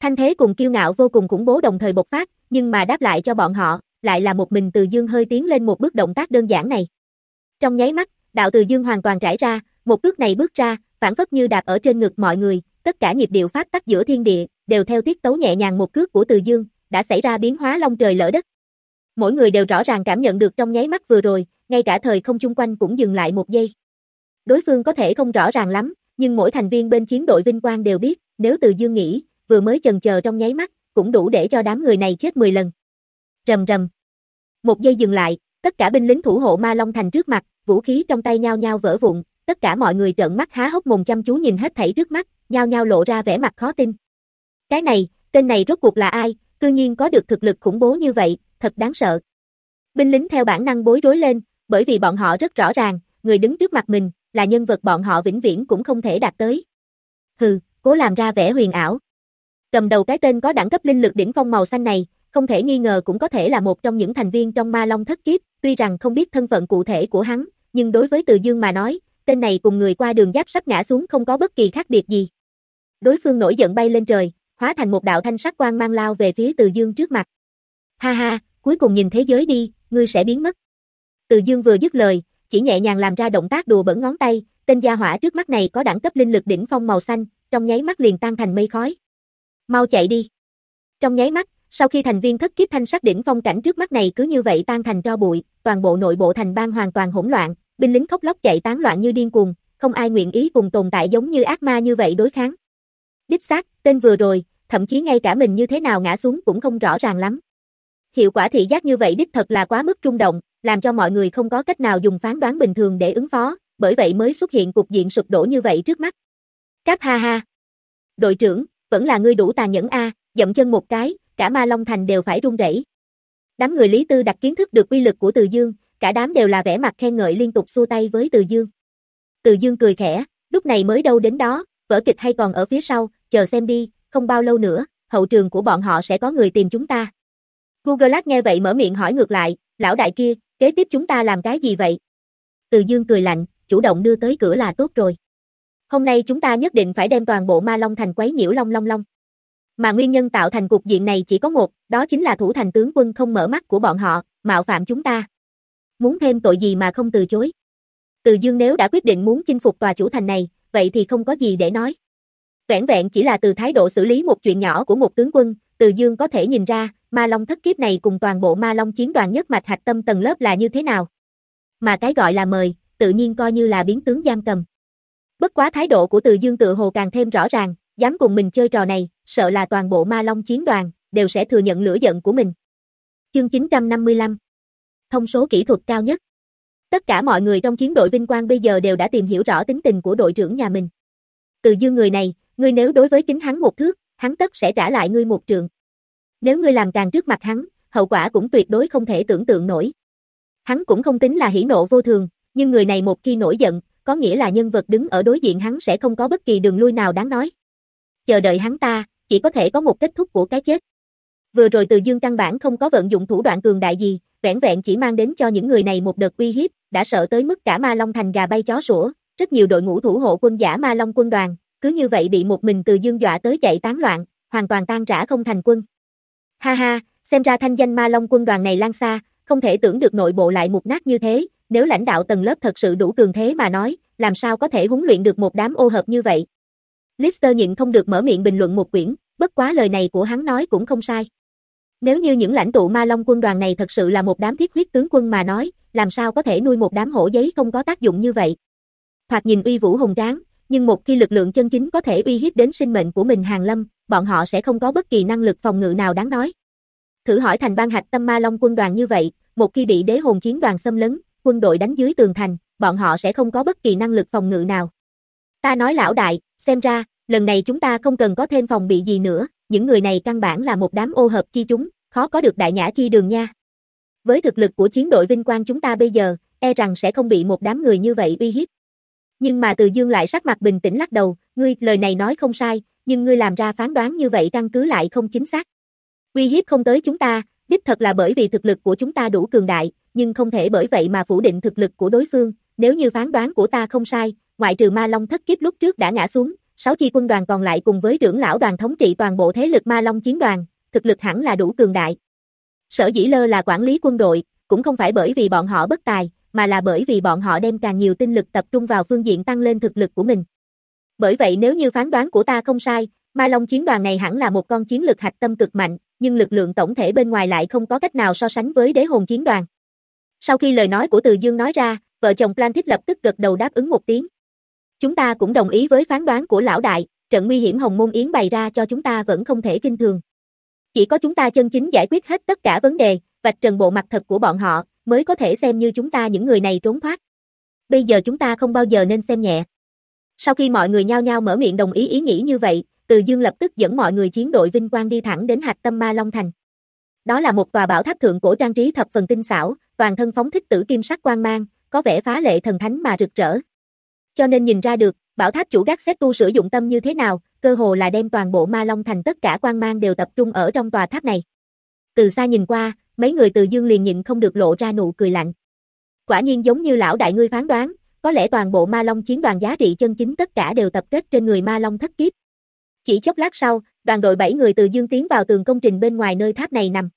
Speaker 1: Thanh thế cùng kiêu ngạo vô cùng khủng bố đồng thời bộc phát, nhưng mà đáp lại cho bọn họ, lại là một mình từ dương hơi tiến lên một bước động tác đơn giản này. Trong nháy mắt, đạo từ dương hoàn toàn trải ra, một bước này bước ra, phản phất như đạp ở trên ngực mọi người, tất cả nhịp điệu pháp tắc giữa thiên địa, đều theo tiết tấu nhẹ nhàng một cước của từ dương, đã xảy ra biến hóa long trời lở đất. Mỗi người đều rõ ràng cảm nhận được trong nháy mắt vừa rồi, ngay cả thời không chung quanh cũng dừng lại một giây. Đối phương có thể không rõ ràng lắm, nhưng mỗi thành viên bên chiến đội Vinh Quang đều biết, nếu từ dương nghĩ, vừa mới chần chờ trong nháy mắt, cũng đủ để cho đám người này chết 10 lần. Rầm rầm. Một giây dừng lại, tất cả binh lính thủ hộ Ma Long Thành trước mặt, vũ khí trong tay nhao nhao vỡ vụn, tất cả mọi người trợn mắt há hốc mồm chăm chú nhìn hết thảy trước mắt, nhao nhao lộ ra vẻ mặt khó tin. Cái này, tên này rốt cuộc là ai, cư nhiên có được thực lực khủng bố như vậy, thật đáng sợ. Binh lính theo bản năng bối rối lên, bởi vì bọn họ rất rõ ràng, người đứng trước mặt mình, là nhân vật bọn họ vĩnh viễn cũng không thể đạt tới. Hừ, cố làm ra vẻ huyền ảo. Cầm đầu cái tên có đẳng cấp linh lực đỉnh phong màu xanh này, không thể nghi ngờ cũng có thể là một trong những thành viên trong ma long thất kiếp, tuy rằng không biết thân phận cụ thể của hắn, nhưng đối với Từ Dương mà nói, tên này cùng người qua đường giáp sắp ngã xuống không có bất kỳ khác biệt gì. Đối phương nổi giận bay lên trời, hóa thành một đạo thanh sắc quang mang lao về phía Từ Dương trước mặt. Ha ha, cuối cùng nhìn thế giới đi, ngươi sẽ biến mất. Từ Dương vừa dứt lời, chỉ nhẹ nhàng làm ra động tác đùa bẩn ngón tay, tên gia hỏa trước mắt này có đẳng cấp linh lực đỉnh phong màu xanh, trong nháy mắt liền tan thành mây khói. Mau chạy đi. Trong nháy mắt, sau khi thành viên thất kiếp thanh sắc đỉnh phong cảnh trước mắt này cứ như vậy tan thành tro bụi, toàn bộ nội bộ thành bang hoàn toàn hỗn loạn, binh lính khóc lóc chạy tán loạn như điên cuồng, không ai nguyện ý cùng tồn tại giống như ác ma như vậy đối kháng. Đích xác, tên vừa rồi, thậm chí ngay cả mình như thế nào ngã xuống cũng không rõ ràng lắm. Hiệu quả thị giác như vậy đích thật là quá mức trung động, làm cho mọi người không có cách nào dùng phán đoán bình thường để ứng phó, bởi vậy mới xuất hiện cục diện sụp đổ như vậy trước mắt. Cáp ha ha. Đội trưởng, vẫn là ngươi đủ tàn nhẫn a, dậm chân một cái, cả Ma Long Thành đều phải run rẩy. Đám người Lý Tư đặt kiến thức được quy lực của Từ Dương, cả đám đều là vẻ mặt khen ngợi liên tục xua tay với Từ Dương. Từ Dương cười khẽ, lúc này mới đâu đến đó, vở kịch hay còn ở phía sau, chờ xem đi, không bao lâu nữa, hậu trường của bọn họ sẽ có người tìm chúng ta. Google nghe vậy mở miệng hỏi ngược lại, lão đại kia, kế tiếp chúng ta làm cái gì vậy? Từ Dương cười lạnh, chủ động đưa tới cửa là tốt rồi. Hôm nay chúng ta nhất định phải đem toàn bộ ma long thành quấy nhiễu long long long. Mà nguyên nhân tạo thành cục diện này chỉ có một, đó chính là thủ thành tướng quân không mở mắt của bọn họ, mạo phạm chúng ta. Muốn thêm tội gì mà không từ chối. Từ Dương nếu đã quyết định muốn chinh phục tòa chủ thành này, vậy thì không có gì để nói. Vẹn vẹn chỉ là từ thái độ xử lý một chuyện nhỏ của một tướng quân, Từ Dương có thể nhìn ra, ma long thất kiếp này cùng toàn bộ ma long chiến đoàn nhất mạch hạch tâm tầng lớp là như thế nào. Mà cái gọi là mời, tự nhiên coi như là biến tướng giam cầm. Bất quá thái độ của Từ Dương tự hồ càng thêm rõ ràng, dám cùng mình chơi trò này, sợ là toàn bộ ma long chiến đoàn, đều sẽ thừa nhận lửa giận của mình. Chương 955 Thông số kỹ thuật cao nhất Tất cả mọi người trong chiến đội Vinh Quang bây giờ đều đã tìm hiểu rõ tính tình của đội trưởng nhà mình. Từ dương người này, ngươi nếu đối với kính hắn một thước, hắn tất sẽ trả lại ngươi một trường Nếu ngươi làm càng trước mặt hắn, hậu quả cũng tuyệt đối không thể tưởng tượng nổi. Hắn cũng không tính là hỉ nộ vô thường, nhưng người này một khi nổi giận, có nghĩa là nhân vật đứng ở đối diện hắn sẽ không có bất kỳ đường lui nào đáng nói. Chờ đợi hắn ta, chỉ có thể có một kết thúc của cái chết. Vừa rồi Từ Dương căn bản không có vận dụng thủ đoạn cường đại gì, vẻn vẹn chỉ mang đến cho những người này một đợt uy hiếp, đã sợ tới mức cả Ma Long thành gà bay chó sủa, rất nhiều đội ngũ thủ hộ quân giả Ma Long quân đoàn, cứ như vậy bị một mình Từ Dương dọa tới chạy tán loạn, hoàn toàn tan rã không thành quân. Ha ha, xem ra thanh danh Ma Long quân đoàn này lan xa, không thể tưởng được nội bộ lại mục nát như thế, nếu lãnh đạo tầng lớp thật sự đủ cường thế mà nói, làm sao có thể huấn luyện được một đám ô hợp như vậy. Lister nhịn không được mở miệng bình luận một quyển, bất quá lời này của hắn nói cũng không sai. Nếu như những lãnh tụ ma long quân đoàn này thật sự là một đám thiết huyết tướng quân mà nói, làm sao có thể nuôi một đám hổ giấy không có tác dụng như vậy. Thoạt nhìn uy vũ hùng tráng, nhưng một khi lực lượng chân chính có thể uy hiếp đến sinh mệnh của mình hàng lâm, bọn họ sẽ không có bất kỳ năng lực phòng ngự nào đáng nói. Thử hỏi thành ban hạch tâm ma long quân đoàn như vậy, một khi bị đế hồn chiến đoàn xâm lấn, quân đội đánh dưới tường thành, bọn họ sẽ không có bất kỳ năng lực phòng ngự nào. Ta nói lão đại, xem ra, lần này chúng ta không cần có thêm phòng bị gì nữa, những người này căn bản là một đám ô hợp chi chúng, khó có được đại nhã chi đường nha. Với thực lực của chiến đội vinh quang chúng ta bây giờ, e rằng sẽ không bị một đám người như vậy uy hiếp. Nhưng mà Từ Dương lại sắc mặt bình tĩnh lắc đầu, ngươi, lời này nói không sai, nhưng ngươi làm ra phán đoán như vậy căn cứ lại không chính xác. Uy hiếp không tới chúng ta, đích thật là bởi vì thực lực của chúng ta đủ cường đại, nhưng không thể bởi vậy mà phủ định thực lực của đối phương, nếu như phán đoán của ta không sai, ngoại trừ Ma Long thất kiếp lúc trước đã ngã xuống, sáu chi quân đoàn còn lại cùng với trưởng lão đoàn thống trị toàn bộ thế lực Ma Long chiến đoàn, thực lực hẳn là đủ cường đại. Sở dĩ lơ là quản lý quân đội, cũng không phải bởi vì bọn họ bất tài, mà là bởi vì bọn họ đem càng nhiều tinh lực tập trung vào phương diện tăng lên thực lực của mình. Bởi vậy nếu như phán đoán của ta không sai, Ma Long chiến đoàn này hẳn là một con chiến lực hạch tâm cực mạnh, nhưng lực lượng tổng thể bên ngoài lại không có cách nào so sánh với đế hồn chiến đoàn. Sau khi lời nói của Từ Dương nói ra, vợ chồng Plantit lập tức gật đầu đáp ứng một tiếng. Chúng ta cũng đồng ý với phán đoán của lão đại, trận nguy hiểm Hồng Môn Yến bày ra cho chúng ta vẫn không thể kinh thường. Chỉ có chúng ta chân chính giải quyết hết tất cả vấn đề, vạch trần bộ mặt thật của bọn họ, mới có thể xem như chúng ta những người này trốn thoát. Bây giờ chúng ta không bao giờ nên xem nhẹ. Sau khi mọi người nhao nhao mở miệng đồng ý ý nghĩ như vậy, từ Dương lập tức dẫn mọi người chiến đội vinh quang đi thẳng đến hạch tâm Ma Long Thành. Đó là một tòa bảo tháp thượng cổ trang trí thập phần tinh xảo, toàn thân phóng thích tử kim sắc quang mang, có vẻ phá lệ thần thánh mà rực rỡ. Cho nên nhìn ra được, bảo tháp chủ gác xếp tu sử dụng tâm như thế nào, cơ hồ là đem toàn bộ Ma Long Thành tất cả quang mang đều tập trung ở trong tòa tháp này. Từ xa nhìn qua, mấy người từ dương liền nhịn không được lộ ra nụ cười lạnh. Quả nhiên giống như lão đại ngươi phán đoán, có lẽ toàn bộ Ma Long chiến đoàn giá trị chân chính tất cả đều tập kết trên người Ma Long thất kiếp. Chỉ chốc lát sau, đoàn đội 7 người từ dương tiến vào tường công trình bên ngoài nơi tháp này nằm.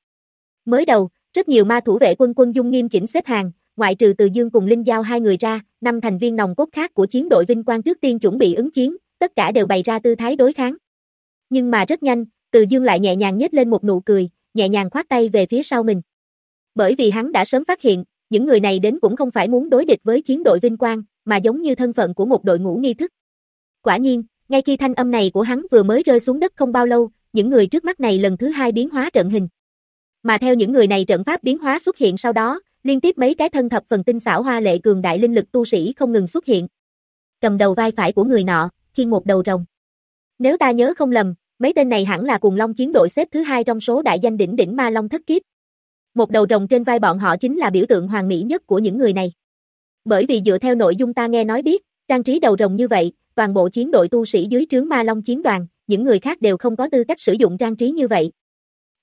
Speaker 1: Mới đầu, rất nhiều ma thủ vệ quân quân dung nghiêm chỉnh xếp hàng, ngoại trừ từ dương cùng linh giao hai người ra, năm thành viên nòng cốt khác của chiến đội vinh quang trước tiên chuẩn bị ứng chiến, tất cả đều bày ra tư thái đối kháng. Nhưng mà rất nhanh, từ dương lại nhẹ nhàng nhếch lên một nụ cười, nhẹ nhàng khoát tay về phía sau mình. Bởi vì hắn đã sớm phát hiện, những người này đến cũng không phải muốn đối địch với chiến đội vinh quang, mà giống như thân phận của một đội ngũ nghi thức. Quả nhiên, ngay khi thanh âm này của hắn vừa mới rơi xuống đất không bao lâu, những người trước mắt này lần thứ hai biến hóa trận hình. Mà theo những người này trận pháp biến hóa xuất hiện sau đó, liên tiếp mấy cái thân thập phần tinh xảo hoa lệ cường đại linh lực tu sĩ không ngừng xuất hiện. Cầm đầu vai phải của người nọ, khi một đầu rồng. Nếu ta nhớ không lầm, mấy tên này hẳn là cùng Long chiến đội xếp thứ hai trong số đại danh đỉnh đỉnh ma Long thất kiếp. Một đầu rồng trên vai bọn họ chính là biểu tượng hoàng mỹ nhất của những người này. Bởi vì dựa theo nội dung ta nghe nói biết, trang trí đầu rồng như vậy, toàn bộ chiến đội tu sĩ dưới trướng ma Long chiến đoàn, những người khác đều không có tư cách sử dụng trang trí như vậy.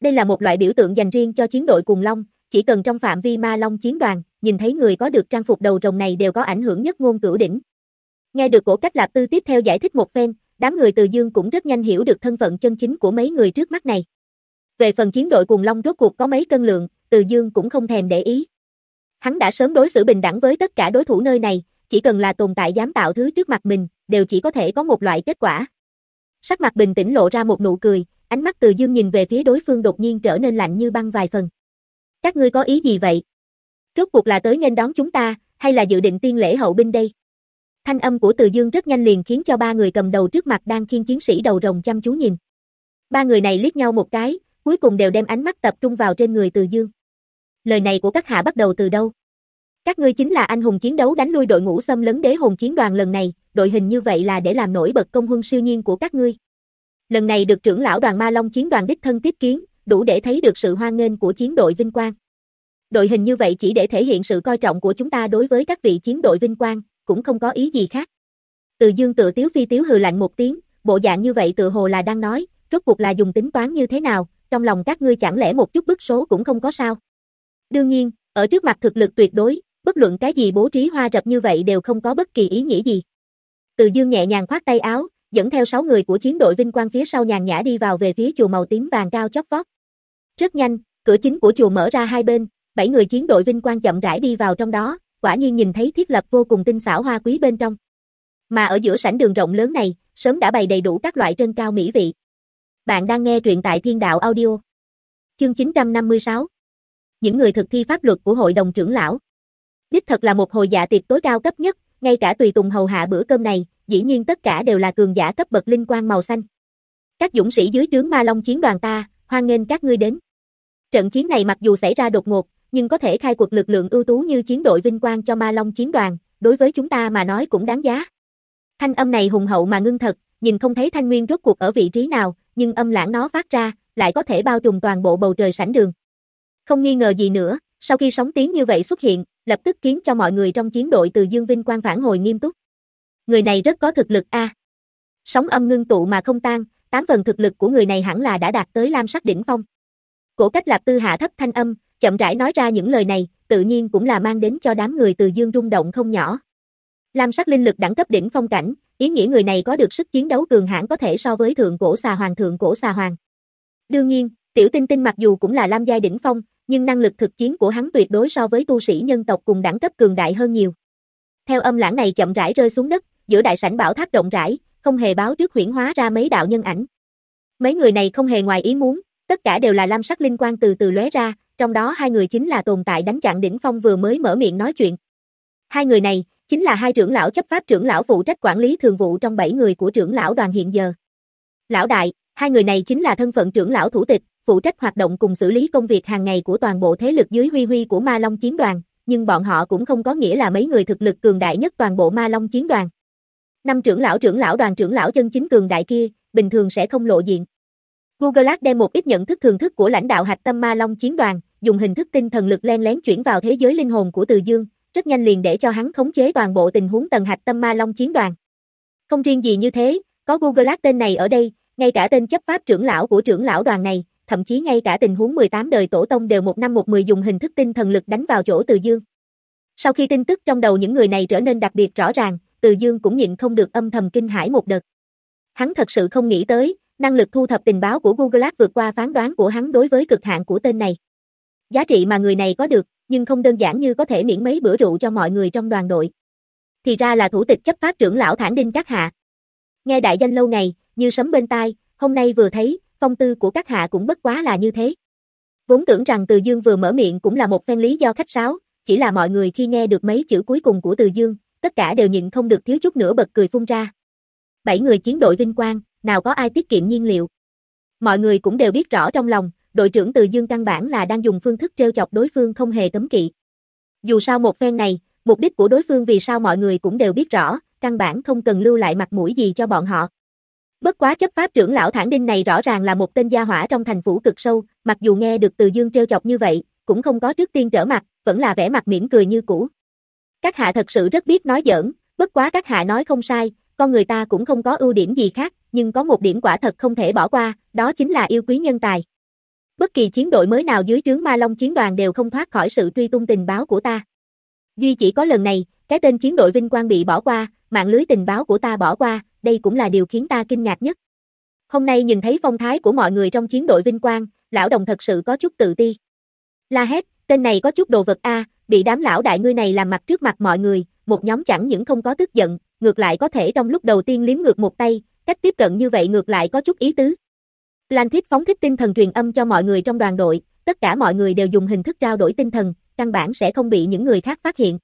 Speaker 1: Đây là một loại biểu tượng dành riêng cho chiến đội cùng Long, chỉ cần trong phạm vi ma Long chiến đoàn, nhìn thấy người có được trang phục đầu rồng này đều có ảnh hưởng nhất ngôn cửu đỉnh. Nghe được cổ cách lạp tư tiếp theo giải thích một phen, đám người từ dương cũng rất nhanh hiểu được thân phận chân chính của mấy người trước mắt này. Về phần chiến đội cùng Long rốt cuộc có mấy cân lượng, từ dương cũng không thèm để ý. Hắn đã sớm đối xử bình đẳng với tất cả đối thủ nơi này, chỉ cần là tồn tại dám tạo thứ trước mặt mình, đều chỉ có thể có một loại kết quả. Sắc mặt bình tĩnh lộ ra một nụ cười, ánh mắt từ dương nhìn về phía đối phương đột nhiên trở nên lạnh như băng vài phần. Các ngươi có ý gì vậy? Rốt cuộc là tới nghênh đón chúng ta, hay là dự định tiên lễ hậu binh đây? Thanh âm của Từ Dương rất nhanh liền khiến cho ba người cầm đầu trước mặt đang khiên chiến sĩ đầu rồng chăm chú nhìn. Ba người này liếc nhau một cái, cuối cùng đều đem ánh mắt tập trung vào trên người Từ Dương. Lời này của các hạ bắt đầu từ đâu? Các ngươi chính là anh hùng chiến đấu đánh lui đội ngũ xâm lấn đế hồn chiến đoàn lần này, đội hình như vậy là để làm nổi bật công huân siêu nhiên của các ngươi. Lần này được trưởng lão đoàn Ma Long chiến đoàn đích thân tiếp kiến, đủ để thấy được sự hoan nghênh của chiến đội vinh quang. Đội hình như vậy chỉ để thể hiện sự coi trọng của chúng ta đối với các vị chiến đội vinh quang, cũng không có ý gì khác. Từ dương tự tiếu phi tiếu hừ lạnh một tiếng, bộ dạng như vậy tự hồ là đang nói, rốt cuộc là dùng tính toán như thế nào, trong lòng các ngươi chẳng lẽ một chút bức số cũng không có sao. Đương nhiên, ở trước mặt thực lực tuyệt đối, bất luận cái gì bố trí hoa rập như vậy đều không có bất kỳ ý nghĩa gì. Từ dương nhẹ nhàng khoát tay áo, dẫn theo sáu người của chiến đội vinh quang phía sau nhàn nhã đi vào về phía chùa màu tím vàng cao chót vót. Rất nhanh, cửa chính của chùa mở ra hai bên, bảy người chiến đội vinh quang chậm rãi đi vào trong đó, quả nhiên nhìn thấy thiết lập vô cùng tinh xảo hoa quý bên trong. Mà ở giữa sảnh đường rộng lớn này, sớm đã bày đầy đủ các loại trân cao mỹ vị. Bạn đang nghe truyện tại Thiên Đạo Audio. Chương 956 Những người thực thi pháp luật của Hội đồng trưởng lão. Đích thật là một hồi dạ tiệc tối cao cấp nhất, ngay cả tùy tùng hầu hạ bữa cơm này, dĩ nhiên tất cả đều là cường giả cấp bậc linh quang màu xanh. Các dũng sĩ dưới trướng Ma Long chiến đoàn ta, hoan nghênh các ngươi đến. Trận chiến này mặc dù xảy ra đột ngột, nhưng có thể khai quật lực lượng ưu tú như chiến đội vinh quang cho Ma Long chiến đoàn, đối với chúng ta mà nói cũng đáng giá. Thanh âm này hùng hậu mà ngưng thật, nhìn không thấy thanh nguyên rốt cuộc ở vị trí nào, nhưng âm lãng nó phát ra, lại có thể bao trùm toàn bộ bầu trời sảnh đường. Không nghi ngờ gì nữa, sau khi sóng tiếng như vậy xuất hiện, lập tức khiến cho mọi người trong chiến đội từ Dương Vinh Quang phản hồi nghiêm túc. Người này rất có thực lực a. Sóng âm ngưng tụ mà không tan, tám phần thực lực của người này hẳn là đã đạt tới lam sắc đỉnh phong. Cổ cách lạp tư hạ thấp thanh âm, chậm rãi nói ra những lời này, tự nhiên cũng là mang đến cho đám người từ dương rung động không nhỏ. Lam sắc linh lực đẳng cấp đỉnh phong cảnh, ý nghĩa người này có được sức chiến đấu cường hãn có thể so với thượng cổ xà hoàng thượng cổ xà hoàng. Đương nhiên, tiểu tinh tinh mặc dù cũng là lam giai đỉnh phong, nhưng năng lực thực chiến của hắn tuyệt đối so với tu sĩ nhân tộc cùng đẳng cấp cường đại hơn nhiều. Theo âm lãng này chậm rãi rơi xuống đất, giữa đại sảnh bảo tháp rộng rãi, không hề báo trước huyển hóa ra mấy đạo nhân ảnh. Mấy người này không hề ngoài ý muốn, tất cả đều là lam sắc linh quang từ từ lóe ra, trong đó hai người chính là tồn tại đánh chặn đỉnh phong vừa mới mở miệng nói chuyện. Hai người này, chính là hai trưởng lão chấp pháp trưởng lão phụ trách quản lý thường vụ trong bảy người của trưởng lão đoàn hiện giờ. Lão đại, hai người này chính là thân phận trưởng lão thủ tịch, phụ trách hoạt động cùng xử lý công việc hàng ngày của toàn bộ thế lực dưới huy huy của Ma Long chiến đoàn, nhưng bọn họ cũng không có nghĩa là mấy người thực lực cường đại nhất toàn bộ Ma Long chiến đoàn. Năm trưởng lão trưởng lão đoàn trưởng lão chân chính cường đại kia, bình thường sẽ không lộ diện. Google Ads đem một ít nhận thức thường thức của lãnh đạo hạch tâm Ma Long chiến đoàn, dùng hình thức tinh thần lực len lén chuyển vào thế giới linh hồn của Từ Dương, rất nhanh liền để cho hắn khống chế toàn bộ tình huống tầng hạch tâm Ma Long chiến đoàn. Không riêng gì như thế, có Google Ads tên này ở đây, ngay cả tên chấp pháp trưởng lão của trưởng lão đoàn này, thậm chí ngay cả tình huống 18 đời tổ tông đều một năm một mười dùng hình thức tinh thần lực đánh vào chỗ Từ Dương. Sau khi tin tức trong đầu những người này trở nên đặc biệt rõ ràng, Từ Dương cũng nhịn không được âm thầm kinh hãi một đợt. Hắn thật sự không nghĩ tới, năng lực thu thập tình báo của Google Glass vượt qua phán đoán của hắn đối với cực hạn của tên này. Giá trị mà người này có được, nhưng không đơn giản như có thể miễn mấy bữa rượu cho mọi người trong đoàn đội. Thì ra là thủ tịch chấp pháp trưởng lão Thản Đinh các hạ. Nghe đại danh lâu ngày, như sấm bên tai, hôm nay vừa thấy, phong tư của các hạ cũng bất quá là như thế. Vốn tưởng rằng Từ Dương vừa mở miệng cũng là một phen lý do khách sáo, chỉ là mọi người khi nghe được mấy chữ cuối cùng của Từ Dương, tất cả đều nhịn không được thiếu chút nữa bật cười phun ra. Bảy người chiến đội vinh quang, nào có ai tiết kiệm nhiên liệu. Mọi người cũng đều biết rõ trong lòng, đội trưởng Từ Dương căn bản là đang dùng phương thức trêu chọc đối phương không hề cấm kỵ. Dù sao một phen này, mục đích của đối phương vì sao mọi người cũng đều biết rõ, căn bản không cần lưu lại mặt mũi gì cho bọn họ. Bất quá chấp pháp trưởng lão Thản Đinh này rõ ràng là một tên gia hỏa trong thành phủ cực sâu, mặc dù nghe được Từ Dương trêu chọc như vậy, cũng không có trước tiên trở mặt, vẫn là vẻ mặt mỉm cười như cũ. Các hạ thật sự rất biết nói giỡn, bất quá các hạ nói không sai, con người ta cũng không có ưu điểm gì khác, nhưng có một điểm quả thật không thể bỏ qua, đó chính là yêu quý nhân tài. Bất kỳ chiến đội mới nào dưới trướng Ma Long chiến đoàn đều không thoát khỏi sự truy tung tình báo của ta. Duy chỉ có lần này, cái tên chiến đội Vinh Quang bị bỏ qua, mạng lưới tình báo của ta bỏ qua, đây cũng là điều khiến ta kinh ngạc nhất. Hôm nay nhìn thấy phong thái của mọi người trong chiến đội Vinh Quang, lão đồng thật sự có chút tự ti. La hét, tên này có chút đồ vật a, bị đám lão đại ngươi này làm mặt trước mặt mọi người, một nhóm chẳng những không có tức giận, ngược lại có thể trong lúc đầu tiên liếm ngược một tay, cách tiếp cận như vậy ngược lại có chút ý tứ. Lan Thiết phóng thích tinh thần truyền âm cho mọi người trong đoàn đội, tất cả mọi người đều dùng hình thức trao đổi tinh thần, căn bản sẽ không bị những người khác phát hiện.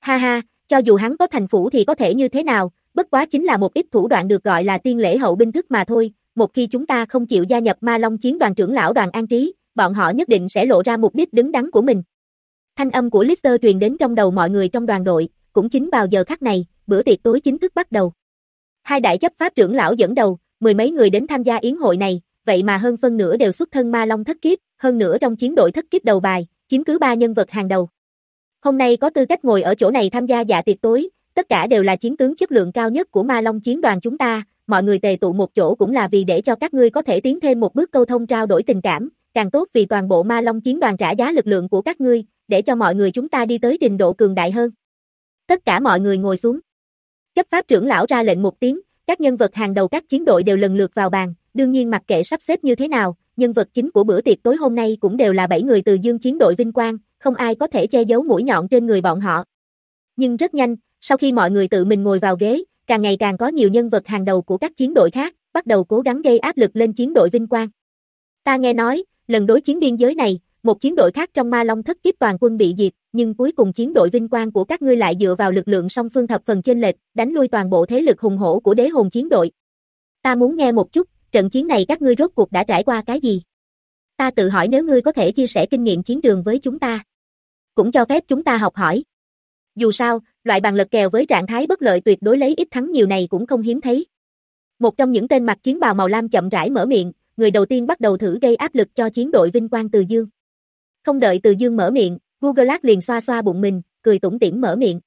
Speaker 1: Ha ha, cho dù hắn có thành phủ thì có thể như thế nào, bất quá chính là một ít thủ đoạn được gọi là tiên lễ hậu binh thức mà thôi, một khi chúng ta không chịu gia nhập Ma Long chiến đoàn trưởng lão đoàn an trí, bọn họ nhất định sẽ lộ ra mục đích đứng đắn của mình. Thanh âm của Lister truyền đến trong đầu mọi người trong đoàn đội, cũng chính vào giờ khắc này, bữa tiệc tối chính thức bắt đầu. Hai đại chấp pháp trưởng lão dẫn đầu, mười mấy người đến tham gia yến hội này, vậy mà hơn phân nửa đều xuất thân ma long thất kiếp, hơn nữa trong chiến đội thất kiếp đầu bài, chiếm cứ ba nhân vật hàng đầu. Hôm nay có tư cách ngồi ở chỗ này tham gia dạ tiệc tối, tất cả đều là chiến tướng chất lượng cao nhất của ma long chiến đoàn chúng ta, mọi người tề tụ một chỗ cũng là vì để cho các ngươi có thể tiến thêm một bước câu thông trao đổi tình cảm, càng tốt vì toàn bộ ma long chiến đoàn trả giá lực lượng của các ngươi, để cho mọi người chúng ta đi tới trình độ cường đại hơn. Tất cả mọi người ngồi xuống. Chấp pháp trưởng lão ra lệnh một tiếng, các nhân vật hàng đầu các chiến đội đều lần lượt vào bàn, đương nhiên mặc kệ sắp xếp như thế nào, nhân vật chính của bữa tiệc tối hôm nay cũng đều là bảy người từ dương chiến đội vinh quang, không ai có thể che giấu mũi nhọn trên người bọn họ, Nhưng rất nhanh, sau khi mọi người tự mình ngồi vào ghế, càng ngày càng có nhiều nhân vật hàng đầu của các chiến đội khác, bắt đầu cố gắng gây áp lực lên chiến đội Vinh Quang. Ta nghe nói, lần đối chiến biên giới này, một chiến đội khác trong Ma Long thất kiếp toàn quân bị diệt, nhưng cuối cùng chiến đội vinh quang của các ngươi lại dựa vào lực lượng song phương thập phần chênh lệch, đánh lui toàn bộ thế lực hùng hổ của đế hồn chiến đội. Ta muốn nghe một chút, trận chiến này các ngươi rốt cuộc đã trải qua cái gì? Ta tự hỏi nếu ngươi có thể chia sẻ kinh nghiệm chiến trường với chúng ta. Cũng cho phép chúng ta học hỏi. Dù sao, loại bàn lật kèo với trạng thái bất lợi tuyệt đối lấy ít thắng nhiều này cũng không hiếm thấy. Một trong những tên mặc chiến bào màu lam chậm rãi mở miệng, người đầu tiên bắt đầu thử gây áp lực cho chiến đội Vinh Quang Từ Dương. Không đợi Từ Dương mở miệng, Google liền xoa xoa bụng mình, cười tủm tỉm mở miệng.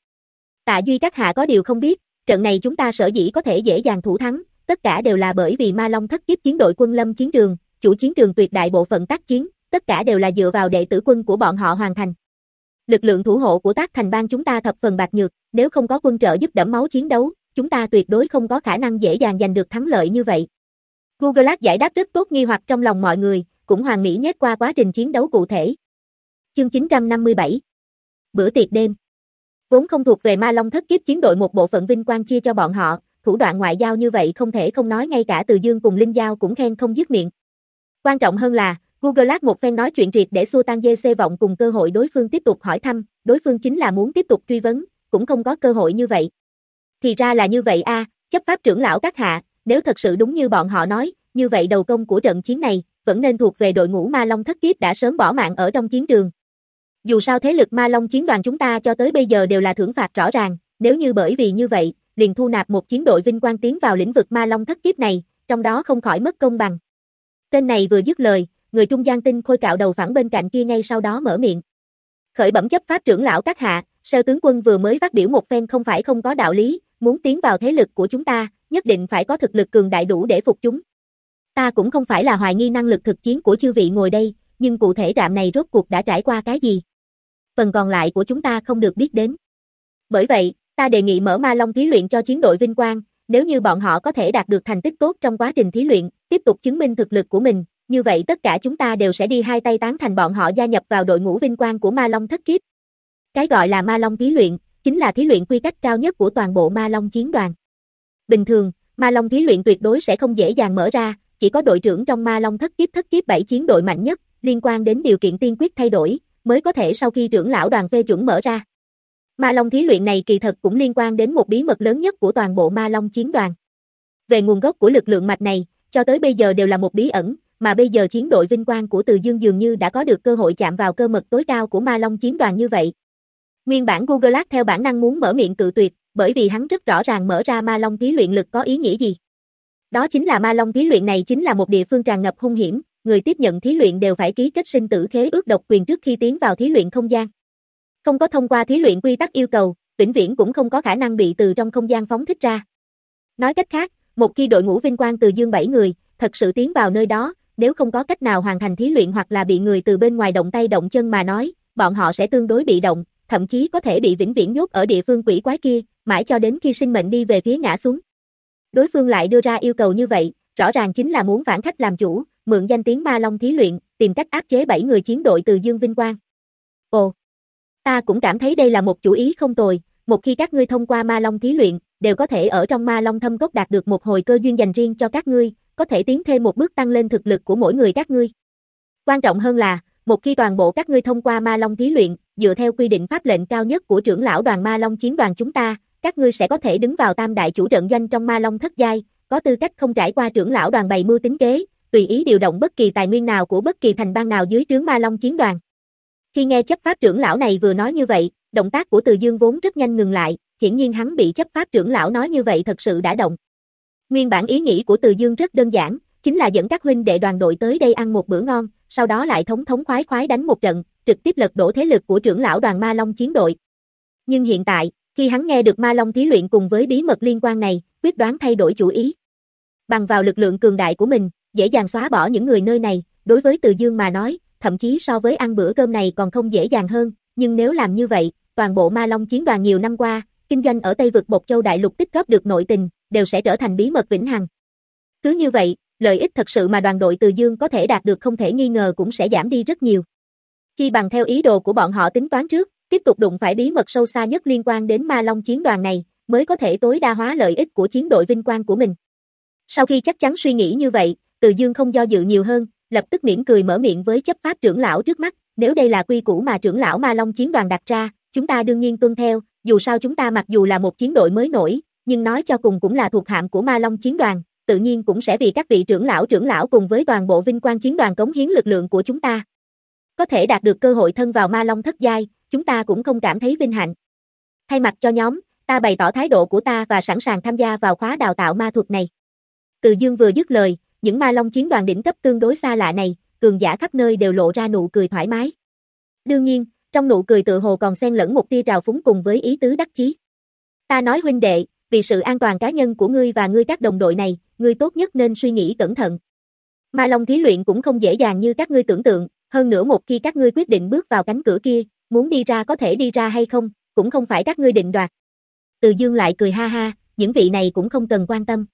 Speaker 1: Tạ Duy các hạ có điều không biết, trận này chúng ta sở dĩ có thể dễ dàng thủ thắng, tất cả đều là bởi vì Ma Long thất kiếp chiến đội quân lâm chiến trường, chủ chiến trường tuyệt đại bộ phận tác chiến, tất cả đều là dựa vào đệ tử quân của bọn họ hoàn thành. Lực lượng thủ hộ của tác thành bang chúng ta thập phần bạc nhược, nếu không có quân trợ giúp đẫm máu chiến đấu, chúng ta tuyệt đối không có khả năng dễ dàng giành được thắng lợi như vậy. Google giải đáp rất tốt nghi hoặc trong lòng mọi người, cũng hoàn mỹ nhét qua quá trình chiến đấu cụ thể. Chương 957 Bữa tiệc đêm Vốn không thuộc về Ma Long thất kiếp chiến đội một bộ phận vinh quang chia cho bọn họ, thủ đoạn ngoại giao như vậy không thể không nói ngay cả Từ Dương cùng Linh Giao cũng khen không dứt miệng. Quan trọng hơn là, Google lát một phen nói chuyện triệt để xua tan dê xê vọng cùng cơ hội đối phương tiếp tục hỏi thăm, đối phương chính là muốn tiếp tục truy vấn, cũng không có cơ hội như vậy. Thì ra là như vậy a, chấp pháp trưởng lão các hạ, nếu thật sự đúng như bọn họ nói, như vậy đầu công của trận chiến này, vẫn nên thuộc về đội ngũ Ma Long thất kiếp đã sớm bỏ mạng ở trong chiến trường. Dù sao thế lực Ma Long chiến đoàn chúng ta cho tới bây giờ đều là thưởng phạt rõ ràng, nếu như bởi vì như vậy, liền thu nạp một chiến đội vinh quang tiến vào lĩnh vực Ma Long thất kiếp này, trong đó không khỏi mất công bằng. Tên này vừa dứt lời, người trung gian tinh khôi cạo đầu phẳng bên cạnh kia ngay sau đó mở miệng. Khởi bẩm chấp pháp trưởng lão các hạ, sơ tướng quân vừa mới phát biểu một phen không phải không có đạo lý, muốn tiến vào thế lực của chúng ta, nhất định phải có thực lực cường đại đủ để phục chúng. Ta cũng không phải là hoài nghi năng lực thực chiến của chư vị ngồi đây, nhưng cụ thể trạm này rốt cuộc đã trải qua cái gì? Phần còn lại của chúng ta không được biết đến. Bởi vậy, ta đề nghị mở ma long thí luyện cho chiến đội vinh quang, nếu như bọn họ có thể đạt được thành tích tốt trong quá trình thí luyện, tiếp tục chứng minh thực lực của mình, như vậy tất cả chúng ta đều sẽ đi hai tay tán thành bọn họ gia nhập vào đội ngũ vinh quang của ma long thất kiếp. Cái gọi là ma long thí luyện, chính là thí luyện quy cách cao nhất của toàn bộ ma long chiến đoàn. Bình thường, ma long thí luyện tuyệt đối sẽ không dễ dàng mở ra, chỉ có đội trưởng trong ma long thất kiếp thất kiếp 7 chiến đội mạnh nhất, liên quan đến điều kiện tiên quyết thay đổi, mới có thể sau khi trưởng lão đoàn phê chuẩn mở ra. Ma Long thí luyện này kỳ thật cũng liên quan đến một bí mật lớn nhất của toàn bộ Ma Long chiến đoàn. Về nguồn gốc của lực lượng mạch này, cho tới bây giờ đều là một bí ẩn, mà bây giờ chiến đội vinh quang của Từ Dương dường như đã có được cơ hội chạm vào cơ mật tối cao của Ma Long chiến đoàn như vậy. Nguyên bản Google Glass theo bản năng muốn mở miệng cự tuyệt, bởi vì hắn rất rõ ràng mở ra Ma Long thí luyện lực có ý nghĩa gì. Đó chính là Ma Long thí luyện này chính là một địa phương tràn ngập hung hiểm, người tiếp nhận thí luyện đều phải ký kết sinh tử khế ước độc quyền trước khi tiến vào thí luyện không gian. Không có thông qua thí luyện quy tắc yêu cầu, vĩnh viễn cũng không có khả năng bị từ trong không gian phóng thích ra. Nói cách khác, một khi đội ngũ vinh quang từ dương 7 người, thật sự tiến vào nơi đó, nếu không có cách nào hoàn thành thí luyện hoặc là bị người từ bên ngoài động tay động chân mà nói, bọn họ sẽ tương đối bị động, thậm chí có thể bị vĩnh viễn nhốt ở địa phương quỷ quái kia, mãi cho đến khi sinh mệnh đi về phía ngã xuống. Đối phương lại đưa ra yêu cầu như vậy, rõ ràng chính là muốn phản khách làm chủ, mượn danh tiếng Ma Long thí luyện, tìm cách áp chế 7 người chiến đội từ Dương Vinh Quang. Ồ, ta cũng cảm thấy đây là một chủ ý không tồi, một khi các ngươi thông qua Ma Long thí luyện, đều có thể ở trong Ma Long thâm cốc đạt được một hồi cơ duyên dành riêng cho các ngươi, có thể tiến thêm một bước tăng lên thực lực của mỗi người các ngươi. Quan trọng hơn là, một khi toàn bộ các ngươi thông qua Ma Long thí luyện, dựa theo quy định pháp lệnh cao nhất của trưởng lão đoàn Ma Long chiến đoàn chúng ta, các ngươi sẽ có thể đứng vào tam đại chủ trận doanh trong Ma Long thất giai, có tư cách không trải qua trưởng lão đoàn bày mưu tính kế, tùy ý điều động bất kỳ tài nguyên nào của bất kỳ thành bang nào dưới trướng Ma Long chiến đoàn. Khi nghe chấp pháp trưởng lão này vừa nói như vậy, động tác của Từ Dương vốn rất nhanh ngừng lại, hiển nhiên hắn bị chấp pháp trưởng lão nói như vậy thật sự đã động. Nguyên bản ý nghĩ của Từ Dương rất đơn giản, chính là dẫn các huynh đệ đoàn đội tới đây ăn một bữa ngon, sau đó lại thống thống khoái khoái đánh một trận, trực tiếp lật đổ thế lực của trưởng lão đoàn Ma Long chiến đội. Nhưng hiện tại, khi hắn nghe được Ma Long thí luyện cùng với bí mật liên quan này, quyết đoán thay đổi chủ ý. Bằng vào lực lượng cường đại của mình, dễ dàng xóa bỏ những người nơi này, đối với Từ Dương mà nói, thậm chí so với ăn bữa cơm này còn không dễ dàng hơn, nhưng nếu làm như vậy, toàn bộ Ma Long chiến đoàn nhiều năm qua, kinh doanh ở Tây vực Bộc Châu Đại Lục tích góp được nội tình, đều sẽ trở thành bí mật vĩnh hằng. Cứ như vậy, lợi ích thật sự mà đoàn đội Từ Dương có thể đạt được không thể nghi ngờ cũng sẽ giảm đi rất nhiều. Chi bằng theo ý đồ của bọn họ tính toán trước, Tiếp tục đụng phải bí mật sâu xa nhất liên quan đến ma long chiến đoàn này, mới có thể tối đa hóa lợi ích của chiến đội vinh quang của mình. Sau khi chắc chắn suy nghĩ như vậy, Từ Dương không do dự nhiều hơn, lập tức mỉm cười mở miệng với chấp pháp trưởng lão trước mắt, nếu đây là quy củ mà trưởng lão Ma Long chiến đoàn đặt ra, chúng ta đương nhiên tuân theo, dù sao chúng ta mặc dù là một chiến đội mới nổi, nhưng nói cho cùng cũng là thuộc hạm của Ma Long chiến đoàn, tự nhiên cũng sẽ vì các vị trưởng lão trưởng lão cùng với toàn bộ vinh quang chiến đoàn cống hiến lực lượng của chúng ta. Có thể đạt được cơ hội thân vào Ma Long thất giai, chúng ta cũng không cảm thấy vinh hạnh. Thay mặt cho nhóm, ta bày tỏ thái độ của ta và sẵn sàng tham gia vào khóa đào tạo ma thuật này. Từ Dương vừa dứt lời, những ma long chiến đoàn đỉnh cấp tương đối xa lạ này, cường giả khắp nơi đều lộ ra nụ cười thoải mái. Đương nhiên, trong nụ cười tự hồ còn xen lẫn một tia trào phúng cùng với ý tứ đắc chí. Ta nói huynh đệ, vì sự an toàn cá nhân của ngươi và ngươi các đồng đội này, ngươi tốt nhất nên suy nghĩ cẩn thận. Ma Long thí luyện cũng không dễ dàng như các ngươi tưởng tượng, hơn nữa một khi các ngươi quyết định bước vào cánh cửa kia, muốn đi ra có thể đi ra hay không, cũng không phải các ngươi định đoạt. Từ Dương lại cười ha ha, những vị này cũng không cần quan tâm.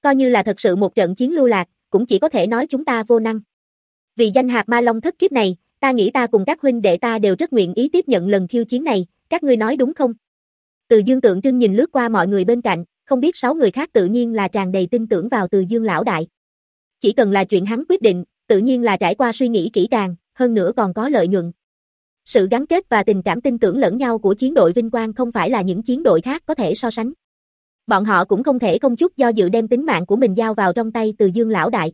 Speaker 1: Coi như là thật sự một trận chiến lưu lạc, cũng chỉ có thể nói chúng ta vô năng. Vì danh hạt ma long thất kiếp này, ta nghĩ ta cùng các huynh đệ ta đều rất nguyện ý tiếp nhận lần khiêu chiến này, các ngươi nói đúng không? Từ Dương tượng trưng nhìn lướt qua mọi người bên cạnh, không biết sáu người khác tự nhiên là tràn đầy tin tưởng vào Từ Dương lão đại. Chỉ cần là chuyện hắn quyết định, tự nhiên là trải qua suy nghĩ kỹ càng, hơn nữa còn có lợi nhuận. Sự gắn kết và tình cảm tin tưởng lẫn nhau của chiến đội Vinh Quang không phải là những chiến đội khác có thể so sánh. Bọn họ cũng không thể không chút do dự đem tính mạng của mình giao vào trong tay từ dương lão đại.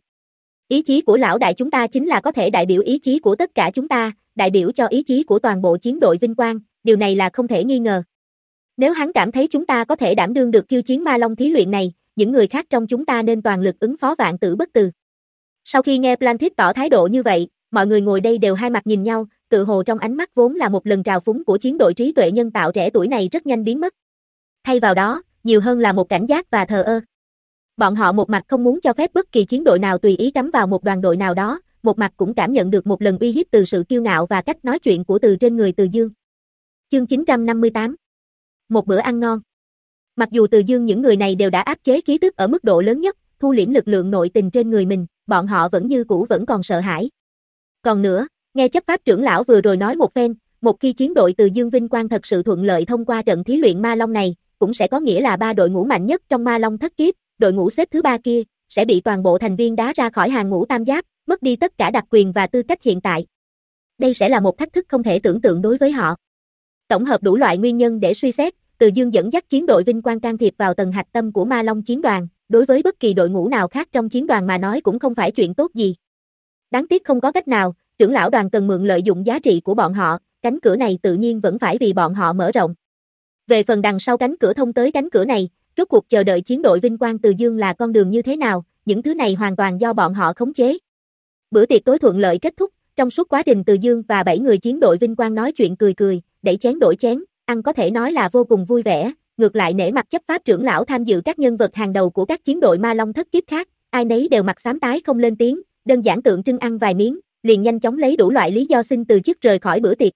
Speaker 1: Ý chí của lão đại chúng ta chính là có thể đại biểu ý chí của tất cả chúng ta, đại biểu cho ý chí của toàn bộ chiến đội Vinh Quang, điều này là không thể nghi ngờ. Nếu hắn cảm thấy chúng ta có thể đảm đương được kiêu chiến ma long thí luyện này, những người khác trong chúng ta nên toàn lực ứng phó vạn tử bất từ. Sau khi nghe Plantit tỏ thái độ như vậy, mọi người ngồi đây đều hai mặt nhìn nhau, tự hồ trong ánh mắt vốn là một lần trào phúng của chiến đội trí tuệ nhân tạo trẻ tuổi này rất nhanh biến mất. Thay vào đó, nhiều hơn là một cảnh giác và thờ ơ. Bọn họ một mặt không muốn cho phép bất kỳ chiến đội nào tùy ý cắm vào một đoàn đội nào đó, một mặt cũng cảm nhận được một lần uy hiếp từ sự kiêu ngạo và cách nói chuyện của từ trên người Từ Dương. Chương 958 Một bữa ăn ngon Mặc dù Từ Dương những người này đều đã áp chế ký tức ở mức độ lớn nhất, thu liễm lực lượng nội tình trên người mình, bọn họ vẫn như cũ vẫn còn sợ hãi. Còn nữa, nghe chấp pháp trưởng lão vừa rồi nói một phen, một khi chiến đội Từ Dương Vinh Quang thật sự thuận lợi thông qua trận thí luyện ma long này, cũng sẽ có nghĩa là ba đội ngũ mạnh nhất trong ma long thất kiếp, đội ngũ xếp thứ ba kia, sẽ bị toàn bộ thành viên đá ra khỏi hàng ngũ tam giáp, mất đi tất cả đặc quyền và tư cách hiện tại. Đây sẽ là một thách thức không thể tưởng tượng đối với họ. Tổng hợp đủ loại nguyên nhân để suy xét, Từ Dương dẫn dắt chiến đội vinh quang can thiệp vào tầng hạch tâm của Ma Long chiến đoàn, đối với bất kỳ đội ngũ nào khác trong chiến đoàn mà nói cũng không phải chuyện tốt gì. Đáng tiếc không có cách nào, trưởng lão đoàn cần mượn lợi dụng giá trị của bọn họ, cánh cửa này tự nhiên vẫn phải vì bọn họ mở rộng. Về phần đằng sau cánh cửa thông tới cánh cửa này, rốt cuộc chờ đợi chiến đội vinh quang từ dương là con đường như thế nào, những thứ này hoàn toàn do bọn họ khống chế. Bữa tiệc tối thuận lợi kết thúc, trong suốt quá trình từ dương và bảy người chiến đội vinh quang nói chuyện cười cười, đẩy chén đổi chén, ăn có thể nói là vô cùng vui vẻ, ngược lại nể mặt chấp pháp trưởng lão tham dự các nhân vật hàng đầu của các chiến đội ma long thất kiếp khác, ai nấy đều mặt xám tái không lên tiếng, đơn giản tượng trưng ăn vài miếng, liền nhanh chóng lấy đủ loại lý do xin từ chức rời khỏi bữa tiệc.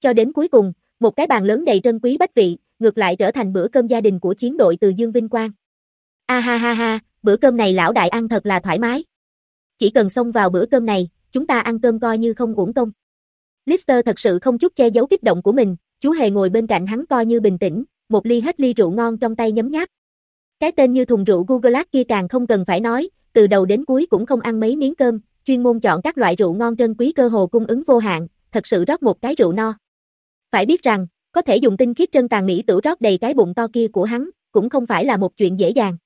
Speaker 1: Cho đến cuối cùng, một cái bàn lớn đầy trân quý bách vị, ngược lại trở thành bữa cơm gia đình của chiến đội từ Dương Vinh Quang. A ha ha ha, bữa cơm này lão đại ăn thật là thoải mái. Chỉ cần xông vào bữa cơm này, chúng ta ăn cơm coi như không uổng công. Lister thật sự không chút che giấu kích động của mình, chú hề ngồi bên cạnh hắn coi như bình tĩnh, một ly hết ly rượu ngon trong tay nhấm nháp. Cái tên như thùng rượu Google kia càng không cần phải nói, từ đầu đến cuối cũng không ăn mấy miếng cơm, chuyên môn chọn các loại rượu ngon trân quý cơ hồ cung ứng vô hạn, thật sự rót một cái rượu no. Phải biết rằng, có thể dùng tinh khiết trân tàn mỹ tử rót đầy cái bụng to kia của hắn, cũng không phải là một chuyện dễ dàng.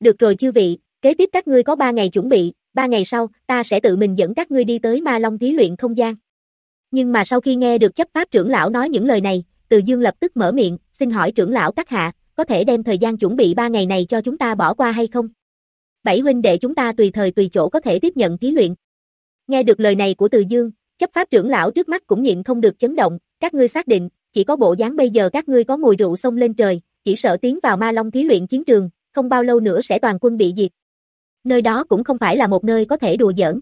Speaker 1: Được rồi chư vị, kế tiếp các ngươi có ba ngày chuẩn bị, ba ngày sau, ta sẽ tự mình dẫn các ngươi đi tới ma long thí luyện không gian. Nhưng mà sau khi nghe được chấp pháp trưởng lão nói những lời này, Từ Dương lập tức mở miệng, xin hỏi trưởng lão các hạ, có thể đem thời gian chuẩn bị ba ngày này cho chúng ta bỏ qua hay không? Bảy huynh đệ chúng ta tùy thời tùy chỗ có thể tiếp nhận thí luyện. Nghe được lời này của Từ Dương, chấp pháp trưởng lão trước mắt cũng nhịn không được chấn động, các ngươi xác định, chỉ có bộ dáng bây giờ các ngươi có mùi rượu xông lên trời, chỉ sợ tiến vào ma long thí luyện chiến trường, không bao lâu nữa sẽ toàn quân bị diệt. Nơi đó cũng không phải là một nơi có thể đùa giỡn.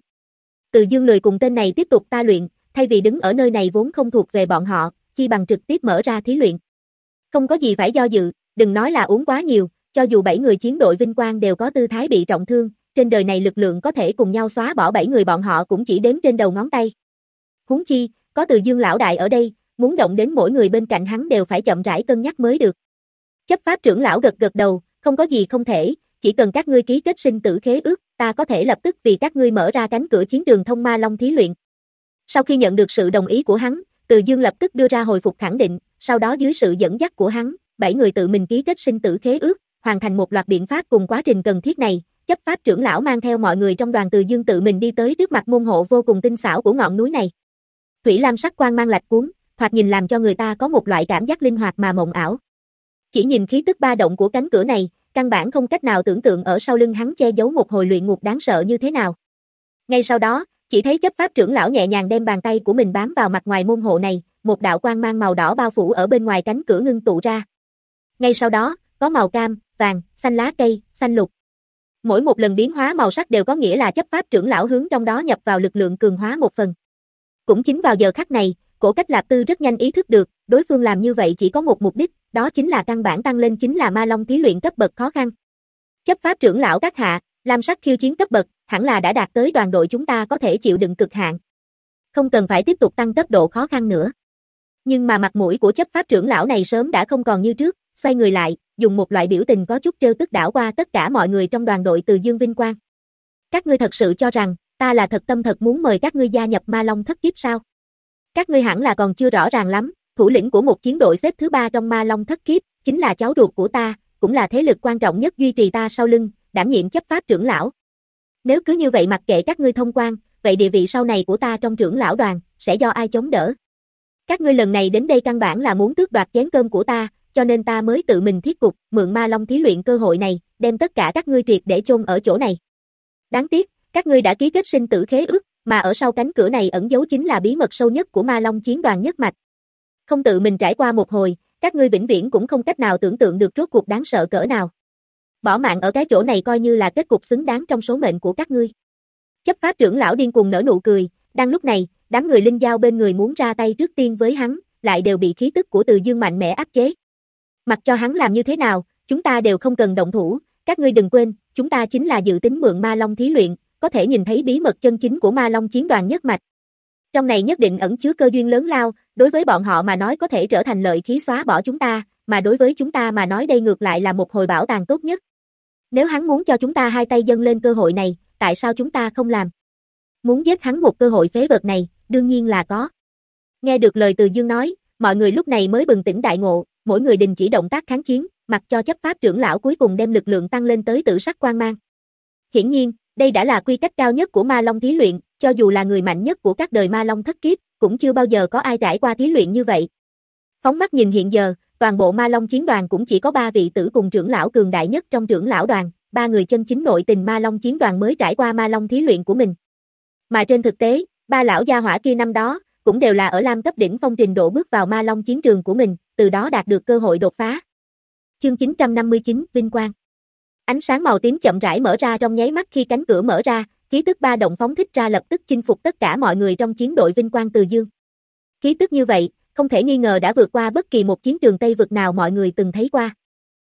Speaker 1: Từ dương lười cùng tên này tiếp tục ta luyện, thay vì đứng ở nơi này vốn không thuộc về bọn họ, chi bằng trực tiếp mở ra thí luyện. Không có gì phải do dự, đừng nói là uống quá nhiều, cho dù bảy người chiến đội vinh quang đều có tư thái bị trọng thương, trên đời này lực lượng có thể cùng nhau xóa bỏ bảy người bọn họ cũng chỉ đếm trên đầu ngón tay. Huống chi, có từ dương lão đại ở đây, muốn động đến mỗi người bên cạnh hắn đều phải chậm rãi cân nhắc mới được. Chấp pháp trưởng lão gật gật đầu, không có gì không thể, chỉ cần các ngươi ký kết sinh tử khế ước, ta có thể lập tức vì các ngươi mở ra cánh cửa chiến trường thông ma long thí luyện. Sau khi nhận được sự đồng ý của hắn, Từ Dương lập tức đưa ra hồi phục khẳng định, sau đó dưới sự dẫn dắt của hắn, bảy người tự mình ký kết sinh tử khế ước, hoàn thành một loạt biện pháp cùng quá trình cần thiết này, chấp pháp trưởng lão mang theo mọi người trong đoàn Từ Dương tự mình đi tới trước mặt môn hộ vô cùng tinh xảo của ngọn núi này. Thủy lam sắc quang mang lạch cuốn, thoạt nhìn làm cho người ta có một loại cảm giác linh hoạt mà mộng ảo. Chỉ nhìn khí tức ba động của cánh cửa này, căn bản không cách nào tưởng tượng ở sau lưng hắn che giấu một hồi luyện ngục đáng sợ như thế nào. Ngay sau đó, chỉ thấy chấp pháp trưởng lão nhẹ nhàng đem bàn tay của mình bám vào mặt ngoài môn hộ này, một đạo quang mang màu đỏ bao phủ ở bên ngoài cánh cửa ngưng tụ ra. Ngay sau đó, có màu cam, vàng, xanh lá cây, xanh lục. Mỗi một lần biến hóa màu sắc đều có nghĩa là chấp pháp trưởng lão hướng trong đó nhập vào lực lượng cường hóa một phần. Cũng chính vào giờ khắc này, cổ cách lạp tư rất nhanh ý thức được, đối phương làm như vậy chỉ có một mục đích, đó chính là căn bản tăng lên chính là ma long thí luyện cấp bậc khó khăn. Chấp pháp trưởng lão các hạ, lam sắc khiêu chiến cấp bậc, hẳn là đã đạt tới đoàn đội chúng ta có thể chịu đựng cực hạn. Không cần phải tiếp tục tăng cấp độ khó khăn nữa. Nhưng mà mặt mũi của chấp pháp trưởng lão này sớm đã không còn như trước, xoay người lại, dùng một loại biểu tình có chút trêu tức đảo qua tất cả mọi người trong đoàn đội từ Dương Vinh Quang. Các ngươi thật sự cho rằng, ta là thật tâm thật muốn mời các ngươi gia nhập ma long thất kiếp sao? Các ngươi hẳn là còn chưa rõ ràng lắm, thủ lĩnh của một chiến đội xếp thứ ba trong ma long thất kiếp, chính là cháu ruột của ta, cũng là thế lực quan trọng nhất duy trì ta sau lưng, đảm nhiệm chấp pháp trưởng lão. Nếu cứ như vậy mặc kệ các ngươi thông quan, vậy địa vị sau này của ta trong trưởng lão đoàn, sẽ do ai chống đỡ? Các ngươi lần này đến đây căn bản là muốn tước đoạt chén cơm của ta, cho nên ta mới tự mình thiết cục, mượn ma long thí luyện cơ hội này, đem tất cả các ngươi triệt để chôn ở chỗ này. Đáng tiếc, các ngươi đã ký kết sinh tử khế ước, mà ở sau cánh cửa này ẩn giấu chính là bí mật sâu nhất của ma long chiến đoàn nhất mạch. Không tự mình trải qua một hồi, các ngươi vĩnh viễn cũng không cách nào tưởng tượng được rốt cuộc đáng sợ cỡ nào. Bỏ mạng ở cái chỗ này coi như là kết cục xứng đáng trong số mệnh của các ngươi. Chấp pháp trưởng lão điên cuồng nở nụ cười, đang lúc này, đám người linh giao bên người muốn ra tay trước tiên với hắn, lại đều bị khí tức của Từ Dương mạnh mẽ áp chế. Mặc cho hắn làm như thế nào, chúng ta đều không cần động thủ, các ngươi đừng quên, chúng ta chính là dự tính mượn ma long thí luyện, có thể nhìn thấy bí mật chân chính của ma long chiến đoàn nhất mạch. Trong này nhất định ẩn chứa cơ duyên lớn lao, đối với bọn họ mà nói có thể trở thành lợi khí xóa bỏ chúng ta, mà đối với chúng ta mà nói đây ngược lại là một hồi bảo tàng tốt nhất. Nếu hắn muốn cho chúng ta hai tay dâng lên cơ hội này, tại sao chúng ta không làm? Muốn giết hắn một cơ hội phế vật này, đương nhiên là có. Nghe được lời từ Dương nói, mọi người lúc này mới bừng tỉnh đại ngộ, mỗi người đình chỉ động tác kháng chiến, mặc cho chấp pháp trưởng lão cuối cùng đem lực lượng tăng lên tới tử sắc quan mang. Hiển nhiên, đây đã là quy cách cao nhất của ma long thí luyện, cho dù là người mạnh nhất của các đời ma long thất kiếp, cũng chưa bao giờ có ai trải qua thí luyện như vậy. Phóng mắt nhìn hiện giờ, toàn bộ ma long chiến đoàn cũng chỉ có ba vị tử cùng trưởng lão cường đại nhất trong trưởng lão đoàn, ba người chân chính nội tình ma long chiến đoàn mới trải qua ma long thí luyện của mình. Mà trên thực tế, ba lão gia hỏa kia năm đó, cũng đều là ở lam cấp đỉnh phong trình độ bước vào ma long chiến trường của mình, từ đó đạt được cơ hội đột phá. Chương 959, Vinh Quang Ánh sáng màu tím chậm rãi mở ra trong nháy mắt khi cánh cửa mở ra, khí tức ba động phóng thích ra lập tức chinh phục tất cả mọi người trong chiến đội Vinh Quang Từ Dương. Khí tức như vậy, không thể nghi ngờ đã vượt qua bất kỳ một chiến trường Tây vực nào mọi người từng thấy qua.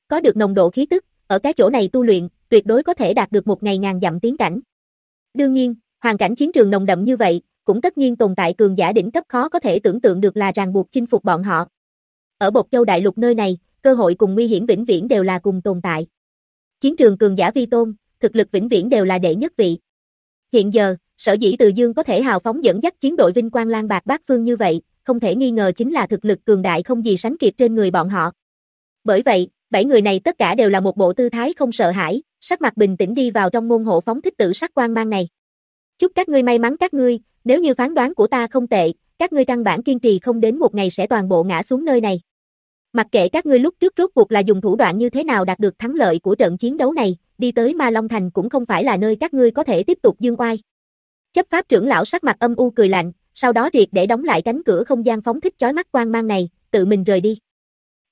Speaker 1: Có được nồng độ khí tức, ở cái chỗ này tu luyện, tuyệt đối có thể đạt được một ngày ngàn dặm tiến cảnh. Đương nhiên, hoàn cảnh chiến trường nồng đậm như vậy, cũng tất nhiên tồn tại cường giả đỉnh cấp khó có thể tưởng tượng được là ràng buộc chinh phục bọn họ. Ở Bộc Châu Đại Lục nơi này, cơ hội cùng nguy hiểm vĩnh viễn đều là cùng tồn tại. Chiến trường cường giả vi tôn, thực lực vĩnh viễn đều là đệ nhất vị. Hiện giờ, sở dĩ Từ Dương có thể hào phóng dẫn dắt chiến đội Vinh Quang Lan Bạc Bát Phương như vậy, không thể nghi ngờ chính là thực lực cường đại không gì sánh kịp trên người bọn họ. Bởi vậy, bảy người này tất cả đều là một bộ tư thái không sợ hãi, sắc mặt bình tĩnh đi vào trong môn hộ phóng thích tử sắc quang mang này. Chúc các ngươi may mắn các ngươi, nếu như phán đoán của ta không tệ, các ngươi căn bản kiên trì không đến một ngày sẽ toàn bộ ngã xuống nơi này. Mặc kệ các ngươi lúc trước rốt cuộc là dùng thủ đoạn như thế nào đạt được thắng lợi của trận chiến đấu này, đi tới Ma Long Thành cũng không phải là nơi các ngươi có thể tiếp tục dương oai. Chấp pháp trưởng lão sắc mặt âm u cười lạnh, sau đó triệt để đóng lại cánh cửa không gian phóng thích chói mắt quang mang này, tự mình rời đi.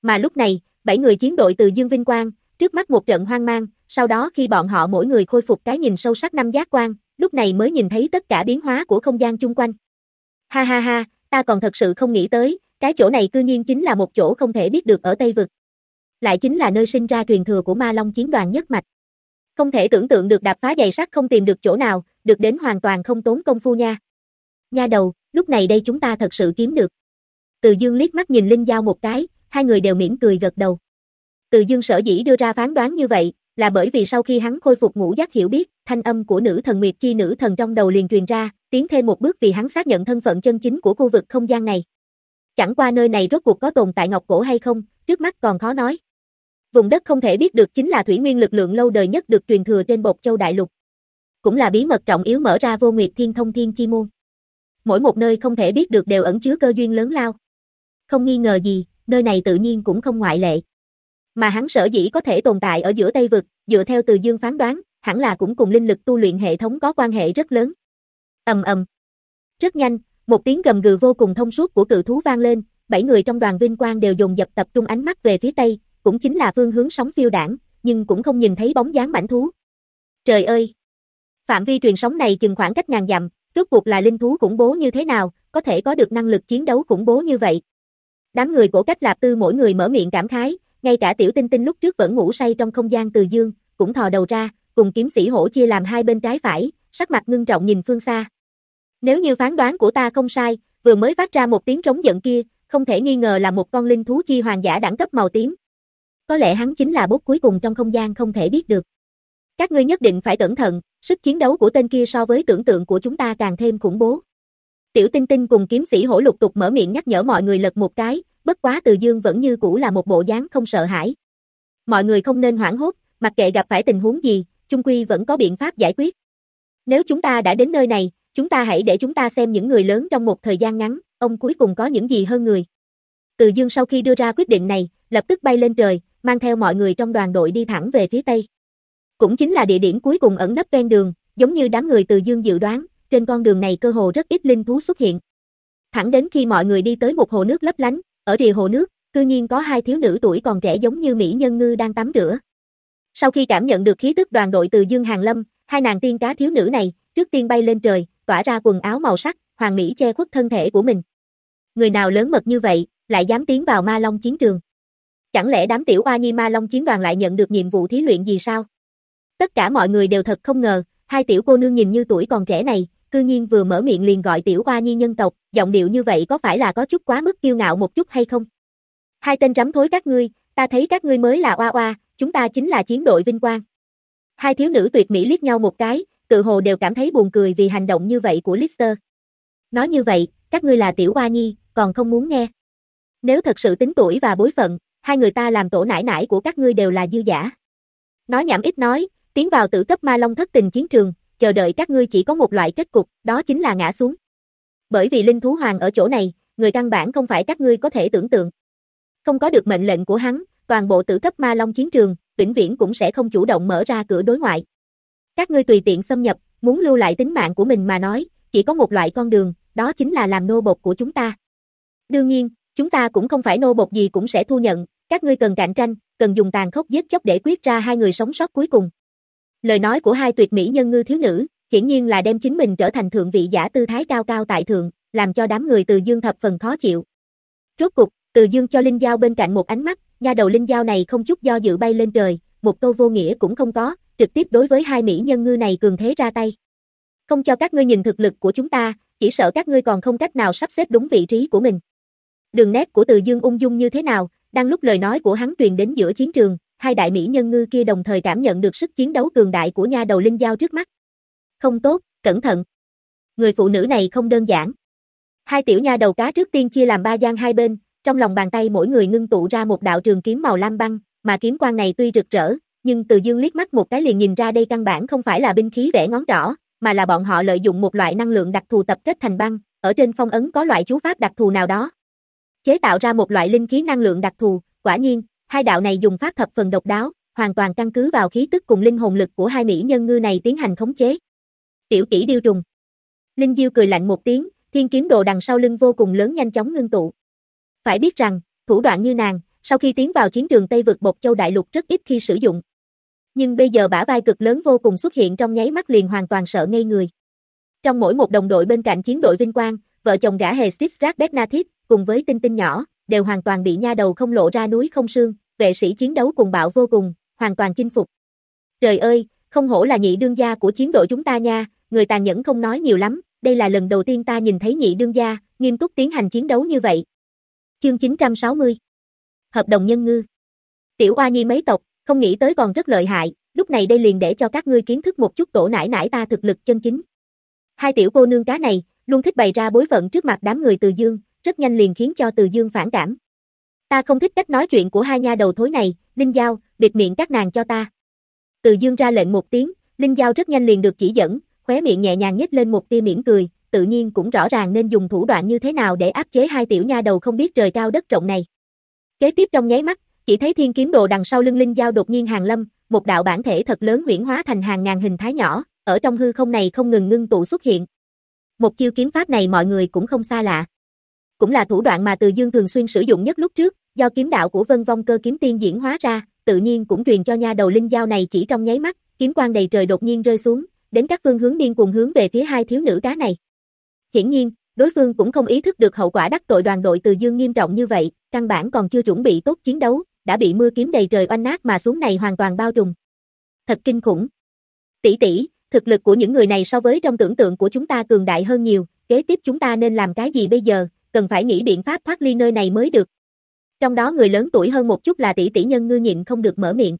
Speaker 1: Mà lúc này, bảy người chiến đội từ Dương Vinh Quang, trước mắt một trận hoang mang, sau đó khi bọn họ mỗi người khôi phục cái nhìn sâu sắc năm giác quan, lúc này mới nhìn thấy tất cả biến hóa của không gian chung quanh. Ha ha ha, ta còn thật sự không nghĩ tới, cái chỗ này cư nhiên chính là một chỗ không thể biết được ở Tây Vực. Lại chính là nơi sinh ra truyền thừa của Ma Long chiến đoàn nhất mạch. Không thể tưởng tượng được đạp phá dày sắt không tìm được chỗ nào, được đến hoàn toàn không tốn công phu nha. Nha đầu, lúc này đây chúng ta thật sự kiếm được. Từ Dương liếc mắt nhìn Linh Giao một cái, hai người đều mỉm cười gật đầu. Từ Dương sở dĩ đưa ra phán đoán như vậy, là bởi vì sau khi hắn khôi phục ngũ giác hiểu biết, thanh âm của nữ thần Nguyệt Chi nữ thần trong đầu liền truyền ra, tiến thêm một bước vì hắn xác nhận thân phận chân chính của khu vực không gian này. Chẳng qua nơi này rốt cuộc có tồn tại ngọc cổ hay không, trước mắt còn khó nói. Vùng đất không thể biết được chính là thủy nguyên lực lượng lâu đời nhất được truyền thừa trên bột châu đại lục. Cũng là bí mật trọng yếu mở ra vô nguyệt thiên thông thiên chi môn. Mỗi một nơi không thể biết được đều ẩn chứa cơ duyên lớn lao. Không nghi ngờ gì, nơi này tự nhiên cũng không ngoại lệ. Mà hắn sở dĩ có thể tồn tại ở giữa Tây Vực, dựa theo từ dương phán đoán, hẳn là cũng cùng linh lực tu luyện hệ thống có quan hệ rất lớn. ầm ầm. Rất nhanh, một tiếng gầm gừ vô cùng thông suốt của cự thú vang lên, bảy người trong đoàn vinh quang đều dùng dập tập trung ánh mắt về phía Tây, cũng chính là phương hướng sóng phiêu đảng, nhưng cũng không nhìn thấy bóng dáng mảnh thú. Trời ơi! Phạm vi truyền sóng này chừng khoảng cách ngàn dặm, rốt cuộc là linh thú khủng bố như thế nào, có thể có được năng lực chiến đấu khủng bố như vậy. Đám người của cách lạp tư mỗi người mở miệng cảm khái, ngay cả tiểu tinh tinh lúc trước vẫn ngủ say trong không gian từ dương, cũng thò đầu ra, cùng kiếm sĩ hổ chia làm hai bên trái phải, sắc mặt ngưng trọng nhìn phương xa. Nếu như phán đoán của ta không sai, vừa mới phát ra một tiếng trống giận kia, không thể nghi ngờ là một con linh thú chi hoàng giả đẳng cấp màu tím. Có lẽ hắn chính là bốt cuối cùng trong không gian không thể biết được. Các ngươi nhất định phải cẩn thận, sức chiến đấu của tên kia so với tưởng tượng của chúng ta càng thêm khủng bố. Tiểu Tinh Tinh cùng kiếm sĩ hổ lục tục mở miệng nhắc nhở mọi người lật một cái, bất quá Từ Dương vẫn như cũ là một bộ dáng không sợ hãi. Mọi người không nên hoảng hốt, mặc kệ gặp phải tình huống gì, chung quy vẫn có biện pháp giải quyết. Nếu chúng ta đã đến nơi này, chúng ta hãy để chúng ta xem những người lớn trong một thời gian ngắn, ông cuối cùng có những gì hơn người. Từ Dương sau khi đưa ra quyết định này, lập tức bay lên trời, mang theo mọi người trong đoàn đội đi thẳng về phía Tây. Cũng chính là địa điểm cuối cùng ẩn nấp ven đường, giống như đám người Từ Dương dự đoán, trên con đường này cơ hồ rất ít linh thú xuất hiện. Thẳng đến khi mọi người đi tới một hồ nước lấp lánh, ở rìa hồ nước, cư nhiên có hai thiếu nữ tuổi còn trẻ giống như mỹ nhân ngư đang tắm rửa. Sau khi cảm nhận được khí tức đoàn đội từ Dương Hàng Lâm, hai nàng tiên cá thiếu nữ này, trước tiên bay lên trời, tỏa ra quần áo màu sắc, hoàng mỹ che khuất thân thể của mình. Người nào lớn mật như vậy, lại dám tiến vào Ma Long chiến trường? Chẳng lẽ đám tiểu oa nhi Ma Long chiến đoàn lại nhận được nhiệm vụ thí luyện gì sao? Tất cả mọi người đều thật không ngờ, hai tiểu cô nương nhìn như tuổi còn trẻ này, cư nhiên vừa mở miệng liền gọi tiểu oa nhi nhân tộc, giọng điệu như vậy có phải là có chút quá mức kiêu ngạo một chút hay không? Hai tên rắm thối các ngươi, ta thấy các ngươi mới là oa oa, chúng ta chính là chiến đội vinh quang. Hai thiếu nữ tuyệt mỹ liếc nhau một cái, tự hồ đều cảm thấy buồn cười vì hành động như vậy của Lister. Nói như vậy, các ngươi là tiểu oa nhi, còn không muốn nghe. Nếu thật sự tính tuổi và bối phận, hai người ta làm tổ nải nải của các ngươi đều là dư giả. Nói nhảm ít nói, tiến vào tử cấp ma long thất tình chiến trường, chờ đợi các ngươi chỉ có một loại kết cục, đó chính là ngã xuống. Bởi vì linh thú hoàng ở chỗ này, người căn bản không phải các ngươi có thể tưởng tượng. Không có được mệnh lệnh của hắn, toàn bộ tử cấp ma long chiến trường, vĩnh viễn cũng sẽ không chủ động mở ra cửa đối ngoại. Các ngươi tùy tiện xâm nhập, muốn lưu lại tính mạng của mình mà nói, chỉ có một loại con đường, đó chính là làm nô bộc của chúng ta. Đương nhiên, chúng ta cũng không phải nô bộc gì cũng sẽ thu nhận, các ngươi cần cạnh tranh, cần dùng tàn khốc giết chóc để quyết ra hai người sống sót cuối cùng. Lời nói của hai tuyệt mỹ nhân ngư thiếu nữ, hiển nhiên là đem chính mình trở thành thượng vị giả tư thái cao cao tại thượng, làm cho đám người từ dương thập phần khó chịu. Rốt cục, từ dương cho Linh Giao bên cạnh một ánh mắt, nha đầu Linh Giao này không chút do dự bay lên trời, một câu vô nghĩa cũng không có, trực tiếp đối với hai mỹ nhân ngư này cường thế ra tay. Không cho các ngươi nhìn thực lực của chúng ta, chỉ sợ các ngươi còn không cách nào sắp xếp đúng vị trí của mình. Đường nét của Từ Dương ung dung như thế nào, đang lúc lời nói của hắn truyền đến giữa chiến trường, hai đại mỹ nhân ngư kia đồng thời cảm nhận được sức chiến đấu cường đại của nha đầu linh giao trước mắt. Không tốt, cẩn thận. Người phụ nữ này không đơn giản. Hai tiểu nha đầu cá trước tiên chia làm ba gian hai bên, trong lòng bàn tay mỗi người ngưng tụ ra một đạo trường kiếm màu lam băng, mà kiếm quang này tuy rực rỡ, nhưng Từ Dương liếc mắt một cái liền nhìn ra đây căn bản không phải là binh khí vẽ ngón trỏ, mà là bọn họ lợi dụng một loại năng lượng đặc thù tập kết thành băng, ở trên phong ấn có loại chú pháp đặc thù nào đó. Chế tạo ra một loại linh khí năng lượng đặc thù, quả nhiên, hai đạo này dùng pháp thập phần độc đáo, hoàn toàn căn cứ vào khí tức cùng linh hồn lực của hai mỹ nhân ngư này tiến hành khống chế. Tiểu kỹ điêu trùng. Linh Diêu cười lạnh một tiếng, thiên kiếm đồ đằng sau lưng vô cùng lớn nhanh chóng ngưng tụ. Phải biết rằng, thủ đoạn như nàng, sau khi tiến vào chiến trường Tây vực Bộc Châu Đại Lục rất ít khi sử dụng. Nhưng bây giờ bả vai cực lớn vô cùng xuất hiện trong nháy mắt liền hoàn toàn sợ ngây người. Trong mỗi một đồng đội bên cạnh chiến đội vinh quang, vợ chồng gã hề Stitchrat Betnathip, cùng với tinh tinh nhỏ, đều hoàn toàn bị nha đầu không lộ ra núi không xương, vệ sĩ chiến đấu cùng bạo vô cùng, hoàn toàn chinh phục. Trời ơi, không hổ là nhị đương gia của chiến đội chúng ta nha, người tàn nhẫn không nói nhiều lắm, đây là lần đầu tiên ta nhìn thấy nhị đương gia, nghiêm túc tiến hành chiến đấu như vậy. Chương 960 Hợp đồng nhân ngư Tiểu oa nhi mấy tộc, không nghĩ tới còn rất lợi hại, lúc này đây liền để cho các ngươi kiến thức một chút tổ nải nải ta thực lực chân chính. Hai tiểu cô nương cá này, luôn thích bày ra bối phận trước mặt đám người Từ Dương, rất nhanh liền khiến cho Từ Dương phản cảm. Ta không thích cách nói chuyện của hai nha đầu thối này, Linh Giao, bịt miệng các nàng cho ta. Từ Dương ra lệnh một tiếng, Linh Giao rất nhanh liền được chỉ dẫn, khóe miệng nhẹ nhàng nhếch lên một tia mỉm cười, tự nhiên cũng rõ ràng nên dùng thủ đoạn như thế nào để áp chế hai tiểu nha đầu không biết trời cao đất rộng này. Kế tiếp trong nháy mắt, chỉ thấy thiên kiếm đồ đằng sau lưng Linh Giao đột nhiên hàng lâm, một đạo bản thể thật lớn huyễn hóa thành hàng ngàn hình thái nhỏ, ở trong hư không này không ngừng ngưng tụ xuất hiện. Một chiêu kiếm pháp này mọi người cũng không xa lạ. Cũng là thủ đoạn mà Từ Dương thường xuyên sử dụng nhất lúc trước, do kiếm đạo của Vân Vong Cơ kiếm tiên diễn hóa ra, tự nhiên cũng truyền cho nha đầu linh giao này chỉ trong nháy mắt, kiếm quang đầy trời đột nhiên rơi xuống, đến các phương hướng điên cuồng hướng về phía hai thiếu nữ cá này. Hiển nhiên, đối phương cũng không ý thức được hậu quả đắc tội đoàn đội Từ Dương nghiêm trọng như vậy, căn bản còn chưa chuẩn bị tốt chiến đấu, đã bị mưa kiếm đầy trời oanh nát mà xuống này hoàn toàn bao trùm. Thật kinh khủng. Tỷ tỷ, thực lực của những người này so với trong tưởng tượng của chúng ta cường đại hơn nhiều, kế tiếp chúng ta nên làm cái gì bây giờ, cần phải nghĩ biện pháp thoát ly nơi này mới được. Trong đó người lớn tuổi hơn một chút là tỷ tỷ nhân ngư nhịn không được mở miệng.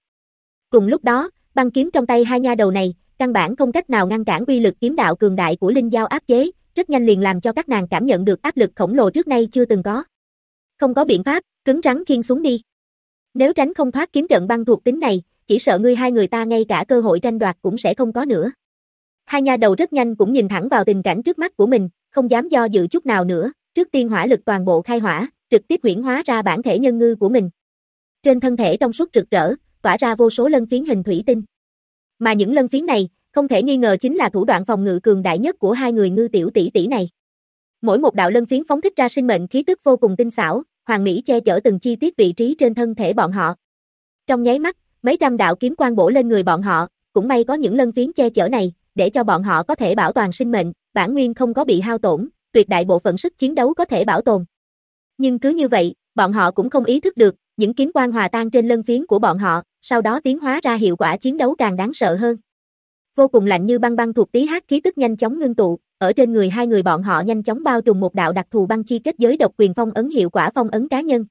Speaker 1: Cùng lúc đó, băng kiếm trong tay hai nha đầu này, căn bản không cách nào ngăn cản uy lực kiếm đạo cường đại của linh giao áp chế, rất nhanh liền làm cho các nàng cảm nhận được áp lực khổng lồ trước nay chưa từng có. Không có biện pháp, cứng rắn khiên xuống đi. Nếu tránh không thoát kiếm trận băng thuộc tính này, chỉ sợ ngươi hai người ta ngay cả cơ hội tranh đoạt cũng sẽ không có nữa. Hai nha đầu rất nhanh cũng nhìn thẳng vào tình cảnh trước mắt của mình, không dám do dự chút nào nữa, trước tiên hỏa lực toàn bộ khai hỏa, trực tiếp huyễn hóa ra bản thể nhân ngư của mình. Trên thân thể trong suốt rực rỡ, tỏa ra vô số lân phiến hình thủy tinh. Mà những lân phiến này, không thể nghi ngờ chính là thủ đoạn phòng ngự cường đại nhất của hai người ngư tiểu tỷ tỷ này. Mỗi một đạo lân phiến phóng thích ra sinh mệnh khí tức vô cùng tinh xảo, hoàng mỹ che chở từng chi tiết vị trí trên thân thể bọn họ. Trong nháy mắt, mấy trăm đạo kiếm quang bổ lên người bọn họ, cũng may có những lân phiến che chở này, để cho bọn họ có thể bảo toàn sinh mệnh, bản nguyên không có bị hao tổn, tuyệt đại bộ phận sức chiến đấu có thể bảo tồn. Nhưng cứ như vậy, bọn họ cũng không ý thức được, những kiếm quang hòa tan trên lân phiến của bọn họ, sau đó tiến hóa ra hiệu quả chiến đấu càng đáng sợ hơn. Vô cùng lạnh như băng băng thuộc tí hát khí tức nhanh chóng ngưng tụ, ở trên người hai người bọn họ nhanh chóng bao trùm một đạo đặc thù băng chi kết giới độc quyền phong ấn hiệu quả phong ấn cá nhân.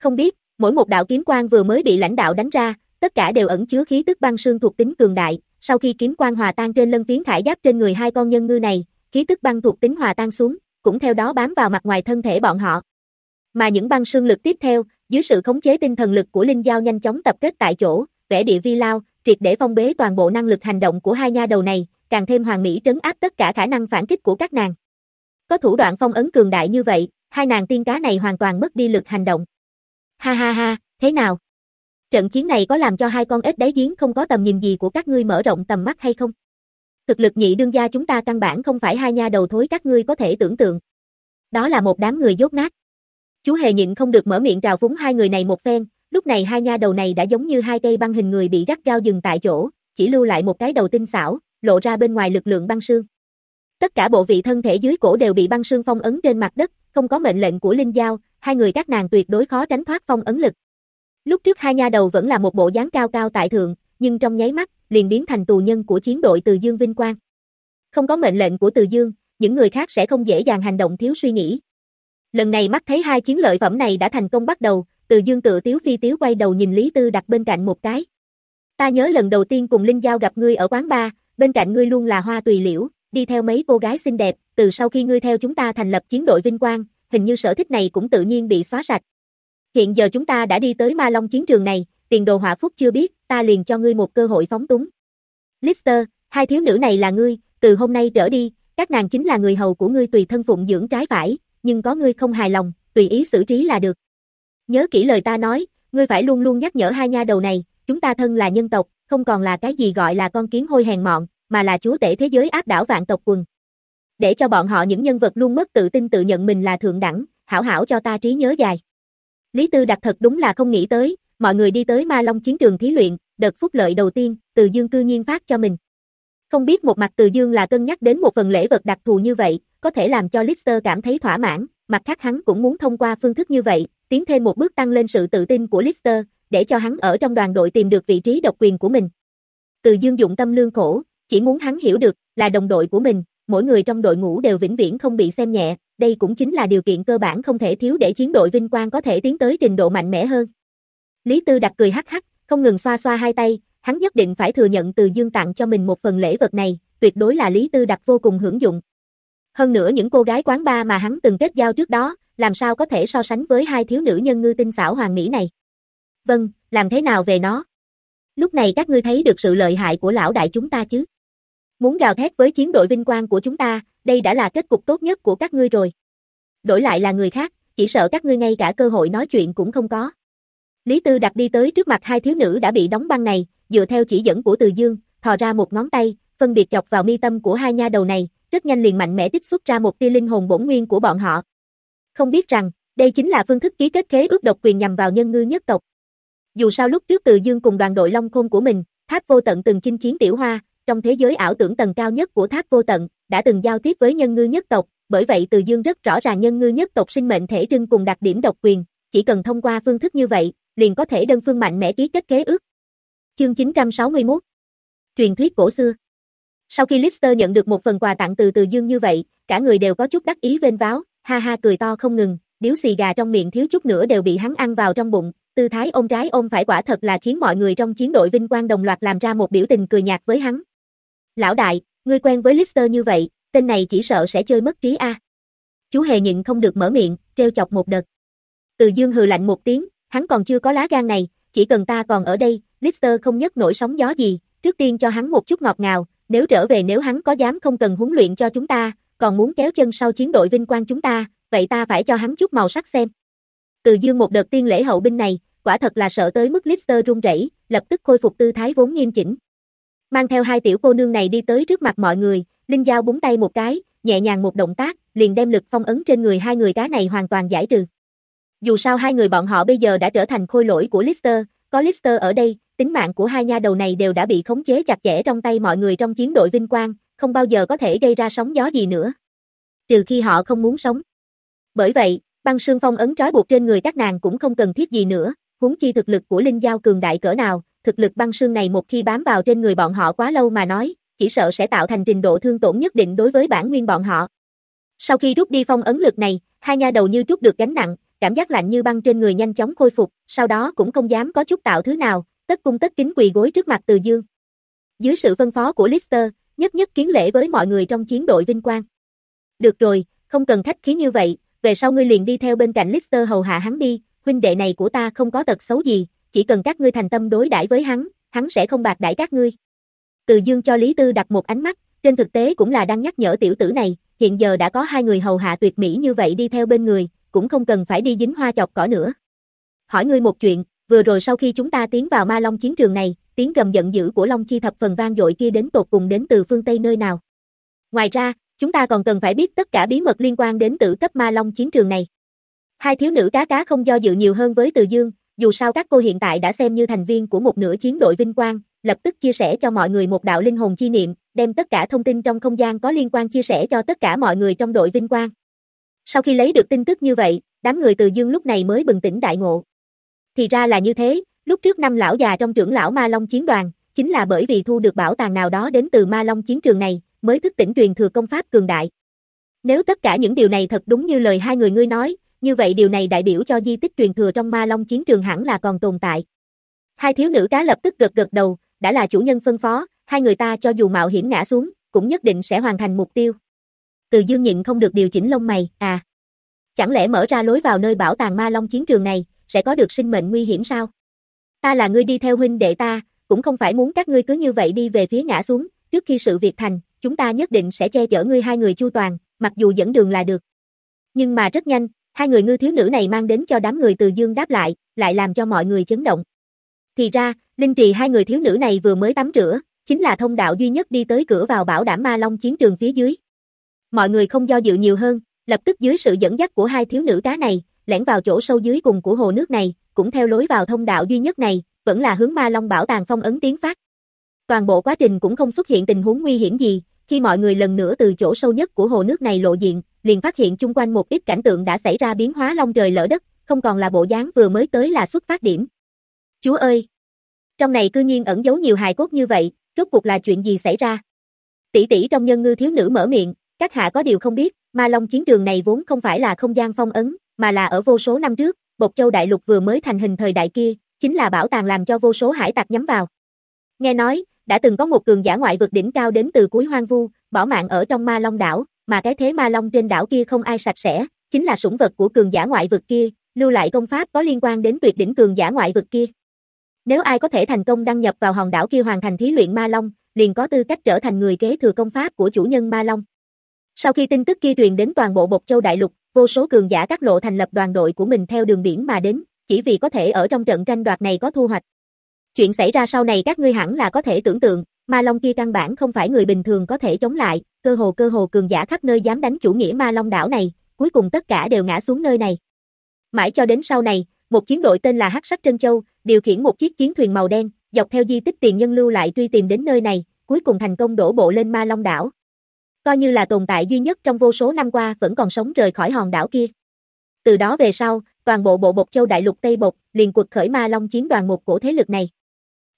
Speaker 1: Không biết, mỗi một đạo kiếm quang vừa mới bị lãnh đạo đánh ra, tất cả đều ẩn chứa khí tức băng xương thuộc tính cường đại, sau khi kiếm quang hòa tan trên lân phiến thải giáp trên người hai con nhân ngư này, khí tức băng thuộc tính hòa tan xuống, cũng theo đó bám vào mặt ngoài thân thể bọn họ. Mà những băng xương lực tiếp theo, dưới sự khống chế tinh thần lực của Linh Giao nhanh chóng tập kết tại chỗ, vẽ địa vi lao, triệt để phong bế toàn bộ năng lực hành động của hai nha đầu này, càng thêm hoàng mỹ trấn áp tất cả khả năng phản kích của các nàng. Có thủ đoạn phong ấn cường đại như vậy, hai nàng tiên cá này hoàn toàn mất đi lực hành động. Ha ha ha, thế nào? Trận chiến này có làm cho hai con ếch đáy giếng không có tầm nhìn gì của các ngươi mở rộng tầm mắt hay không? Thực lực nhị đương gia chúng ta căn bản không phải hai nha đầu thối các ngươi có thể tưởng tượng. Đó là một đám người dốt nát. Chú hề nhịn không được mở miệng trào phúng hai người này một phen, lúc này hai nha đầu này đã giống như hai cây băng hình người bị gắt gao dừng tại chỗ, chỉ lưu lại một cái đầu tinh xảo, lộ ra bên ngoài lực lượng băng sương. Tất cả bộ vị thân thể dưới cổ đều bị băng sương phong ấn trên mặt đất, không có mệnh lệnh của Linh Giao, hai người các nàng tuyệt đối khó tránh thoát phong ấn lực. Lúc trước hai nha đầu vẫn là một bộ dáng cao cao tại thượng, nhưng trong nháy mắt, liền biến thành tù nhân của chiến đội Từ Dương Vinh Quang. Không có mệnh lệnh của Từ Dương, những người khác sẽ không dễ dàng hành động thiếu suy nghĩ. Lần này mắt thấy hai chiến lợi phẩm này đã thành công bắt đầu, Từ Dương tự tiếu phi tiếu quay đầu nhìn Lý Tư đặt bên cạnh một cái. Ta nhớ lần đầu tiên cùng Linh Giao gặp ngươi ở quán bar, bên cạnh ngươi luôn là hoa tùy liễu, đi theo mấy cô gái xinh đẹp, từ sau khi ngươi theo chúng ta thành lập chiến đội Vinh Quang, hình như sở thích này cũng tự nhiên bị xóa sạch. Hiện giờ chúng ta đã đi tới Ma Long chiến trường này, tiền đồ hỏa phúc chưa biết, ta liền cho ngươi một cơ hội phóng túng. Lister, hai thiếu nữ này là ngươi, từ hôm nay trở đi, các nàng chính là người hầu của ngươi tùy thân phụng dưỡng trái phải, nhưng có ngươi không hài lòng, tùy ý xử trí là được. Nhớ kỹ lời ta nói, ngươi phải luôn luôn nhắc nhở hai nha đầu này, chúng ta thân là nhân tộc, không còn là cái gì gọi là con kiến hôi hèn mọn, mà là chúa tể thế giới áp đảo vạn tộc quần. Để cho bọn họ những nhân vật luôn mất tự tin tự nhận mình là thượng đẳng, hảo hảo cho ta trí nhớ dài. Lý Tư đặt thật đúng là không nghĩ tới, mọi người đi tới Ma Long chiến trường thí luyện, đợt phúc lợi đầu tiên, Từ Dương cư nhiên phát cho mình. Không biết một mặt Từ Dương là cân nhắc đến một phần lễ vật đặc thù như vậy, có thể làm cho Lister cảm thấy thỏa mãn, mặt khác hắn cũng muốn thông qua phương thức như vậy, tiến thêm một bước tăng lên sự tự tin của Lister, để cho hắn ở trong đoàn đội tìm được vị trí độc quyền của mình. Từ Dương dụng tâm lương khổ, chỉ muốn hắn hiểu được, là đồng đội của mình, mỗi người trong đội ngũ đều vĩnh viễn không bị xem nhẹ, đây cũng chính là điều kiện cơ bản không thể thiếu để chiến đội vinh quang có thể tiến tới trình độ mạnh mẽ hơn. Lý Tư đặt cười hắc hắc, không ngừng xoa xoa hai tay, hắn nhất định phải thừa nhận Từ Dương tặng cho mình một phần lễ vật này, tuyệt đối là Lý Tư đặt vô cùng hưởng dụng. Hơn nữa những cô gái quán bar mà hắn từng kết giao trước đó, làm sao có thể so sánh với hai thiếu nữ nhân ngư tinh xảo hoàng mỹ này. Vâng, làm thế nào về nó? Lúc này các ngươi thấy được sự lợi hại của lão đại chúng ta chứ? Muốn gào thét với chiến đội vinh quang của chúng ta, đây đã là kết cục tốt nhất của các ngươi rồi. Đổi lại là người khác, chỉ sợ các ngươi ngay cả cơ hội nói chuyện cũng không có. Lý Tư đặt đi tới trước mặt hai thiếu nữ đã bị đóng băng này, dựa theo chỉ dẫn của Từ Dương, thò ra một ngón tay, phân biệt chọc vào mi tâm của hai nha đầu này, rất nhanh liền mạnh mẽ trích xuất ra một tia linh hồn bổn nguyên của bọn họ. Không biết rằng, đây chính là phương thức ký kết khế ước độc quyền nhằm vào nhân ngư nhất tộc. Dù sao lúc trước Từ Dương cùng đoàn đội Long Khôn của mình, Tháp Vô Tận từng chinh chiến Tiểu Hoa, trong thế giới ảo tưởng tầng cao nhất của Tháp Vô Tận, đã từng giao tiếp với nhân ngư nhất tộc, bởi vậy Từ Dương rất rõ ràng nhân ngư nhất tộc sinh mệnh thể trưng cùng đặc điểm độc quyền, chỉ cần thông qua phương thức như vậy, liền có thể đơn phương mạnh mẽ ký kết khế ước. Chương 961 Truyền thuyết cổ xưa. Sau khi Lister nhận được một phần quà tặng từ Từ Dương như vậy, cả người đều có chút đắc ý vênh váo, ha ha cười to không ngừng, điếu xì gà trong miệng thiếu chút nữa đều bị hắn ăn vào trong bụng, tư thái ôm trái ôm phải quả thật là khiến mọi người trong chiến đội vinh quang đồng loạt làm ra một biểu tình cười nhạt với hắn. Lão đại, ngươi quen với Lister như vậy, tên này chỉ sợ sẽ chơi mất trí a. Chú hề nhịn không được mở miệng, treo chọc một đợt. Từ Dương hừ lạnh một tiếng, hắn còn chưa có lá gan này, chỉ cần ta còn ở đây, Lister không nhất nổi sóng gió gì, trước tiên cho hắn một chút ngọt ngào, nếu trở về nếu hắn có dám không cần huấn luyện cho chúng ta, còn muốn kéo chân sau chiến đội vinh quang chúng ta, vậy ta phải cho hắn chút màu sắc xem. Từ dương một đợt tiên lễ hậu binh này, quả thật là sợ tới mức Lister run rẩy, lập tức khôi phục tư thái vốn nghiêm chỉnh. Mang theo hai tiểu cô nương này đi tới trước mặt mọi người, Linh Giao búng tay một cái, nhẹ nhàng một động tác, liền đem lực phong ấn trên người hai người cá này hoàn toàn giải trừ. Dù sao hai người bọn họ bây giờ đã trở thành khôi lỗi của Lister, có Lister ở đây, tính mạng của hai nha đầu này đều đã bị khống chế chặt chẽ trong tay mọi người trong chiến đội vinh quang, không bao giờ có thể gây ra sóng gió gì nữa. Trừ khi họ không muốn sống. Bởi vậy, băng sương phong ấn trói buộc trên người các nàng cũng không cần thiết gì nữa, huống chi thực lực của Linh Giao cường đại cỡ nào, thực lực băng sương này một khi bám vào trên người bọn họ quá lâu mà nói, chỉ sợ sẽ tạo thành trình độ thương tổn nhất định đối với bản nguyên bọn họ. Sau khi rút đi phong ấn lực này, hai nha đầu như rút được gánh nặng, cảm giác lạnh như băng trên người nhanh chóng khôi phục, sau đó cũng không dám có chút tạo thứ nào, tất cung tất kính quỳ gối trước mặt Từ Dương. Dưới sự phân phó của Lister, nhất nhất kiến lễ với mọi người trong chiến đội vinh quang. Được rồi, không cần khách khí như vậy, về sau ngươi liền đi theo bên cạnh Lister hầu hạ hắn đi, huynh đệ này của ta không có tật xấu gì, chỉ cần các ngươi thành tâm đối đãi với hắn, hắn sẽ không bạc đãi các ngươi. Từ Dương cho Lý Tư đặt một ánh mắt, trên thực tế cũng là đang nhắc nhở tiểu tử này, hiện giờ đã có hai người hầu hạ tuyệt mỹ như vậy đi theo bên người, cũng không cần phải đi dính hoa chọc cỏ nữa. Hỏi ngươi một chuyện, vừa rồi sau khi chúng ta tiến vào ma long chiến trường này, tiếng gầm giận dữ của Long Chi thập phần vang dội kia đến tột cùng đến từ phương Tây nơi nào. Ngoài ra, chúng ta còn cần phải biết tất cả bí mật liên quan đến tử cấp ma long chiến trường này. Hai thiếu nữ cá cá không do dự nhiều hơn với Từ Dương, dù sao các cô hiện tại đã xem như thành viên của một nửa chiến đội vinh quang, lập tức chia sẻ cho mọi người một đạo linh hồn chi niệm, đem tất cả thông tin trong không gian có liên quan chia sẻ cho tất cả mọi người trong đội vinh quang. Sau khi lấy được tin tức như vậy, đám người từ dương lúc này mới bừng tỉnh đại ngộ. Thì ra là như thế, lúc trước năm lão già trong trưởng lão Ma Long chiến đoàn, chính là bởi vì thu được bảo tàng nào đó đến từ Ma Long chiến trường này, mới thức tỉnh truyền thừa công pháp cường đại. Nếu tất cả những điều này thật đúng như lời hai người ngươi nói, như vậy điều này đại biểu cho di tích truyền thừa trong Ma Long chiến trường hẳn là còn tồn tại. Hai thiếu nữ cá lập tức gật gật đầu, đã là chủ nhân phân phó, hai người ta cho dù mạo hiểm ngã xuống, cũng nhất định sẽ hoàn thành mục tiêu. Từ dương nhịn không được điều chỉnh lông mày, à. Chẳng lẽ mở ra lối vào nơi bảo tàng ma long chiến trường này, sẽ có được sinh mệnh nguy hiểm sao? Ta là ngươi đi theo huynh đệ ta, cũng không phải muốn các ngươi cứ như vậy đi về phía ngã xuống, trước khi sự việc thành, chúng ta nhất định sẽ che chở ngươi hai người chu toàn, mặc dù dẫn đường là được. Nhưng mà rất nhanh, hai người ngư thiếu nữ này mang đến cho đám người từ dương đáp lại, lại làm cho mọi người chấn động. Thì ra, linh trì hai người thiếu nữ này vừa mới tắm rửa, chính là thông đạo duy nhất đi tới cửa vào bảo đảm ma long chiến trường phía dưới. Mọi người không do dự nhiều hơn, lập tức dưới sự dẫn dắt của hai thiếu nữ cá này, lẻn vào chỗ sâu dưới cùng của hồ nước này, cũng theo lối vào thông đạo duy nhất này, vẫn là hướng ma long bảo tàng phong ấn tiến phát. Toàn bộ quá trình cũng không xuất hiện tình huống nguy hiểm gì, khi mọi người lần nữa từ chỗ sâu nhất của hồ nước này lộ diện, liền phát hiện chung quanh một ít cảnh tượng đã xảy ra biến hóa long trời lỡ đất, không còn là bộ dáng vừa mới tới là xuất phát điểm. Chúa ơi! Trong này cư nhiên ẩn giấu nhiều hài cốt như vậy, rốt cuộc là chuyện gì xảy ra? Tỷ tỷ trong nhân ngư thiếu nữ mở miệng, các hạ có điều không biết, ma long chiến trường này vốn không phải là không gian phong ấn, mà là ở vô số năm trước, Bộc Châu Đại Lục vừa mới thành hình thời đại kia, chính là bảo tàng làm cho vô số hải tặc nhắm vào. Nghe nói, đã từng có một cường giả ngoại vực đỉnh cao đến từ cuối hoang vu, bỏ mạng ở trong ma long đảo, mà cái thế ma long trên đảo kia không ai sạch sẽ, chính là sủng vật của cường giả ngoại vực kia, lưu lại công pháp có liên quan đến tuyệt đỉnh cường giả ngoại vực kia. Nếu ai có thể thành công đăng nhập vào hòn đảo kia hoàn thành thí luyện ma long, liền có tư cách trở thành người kế thừa công pháp của chủ nhân ma long. Sau khi tin tức kia truyền đến toàn bộ Bộc Châu Đại Lục, vô số cường giả các lộ thành lập đoàn đội của mình theo đường biển mà đến, chỉ vì có thể ở trong trận tranh đoạt này có thu hoạch. Chuyện xảy ra sau này các ngươi hẳn là có thể tưởng tượng, Ma Long kia căn bản không phải người bình thường có thể chống lại, cơ hồ cơ hồ cường giả khắp nơi dám đánh chủ nghĩa Ma Long đảo này, cuối cùng tất cả đều ngã xuống nơi này. Mãi cho đến sau này, một chiến đội tên là Hắc Sắc Trân Châu, điều khiển một chiếc chiến thuyền màu đen, dọc theo di tích tiền nhân lưu lại truy tìm đến nơi này, cuối cùng thành công đổ bộ lên Ma Long đảo. Coi như là tồn tại duy nhất trong vô số năm qua vẫn còn sống rời khỏi hòn đảo kia. Từ đó về sau, toàn bộ bộ Bộc Châu Đại Lục Tây Bộc liền quật khởi Ma Long chiến đoàn một cổ thế lực này.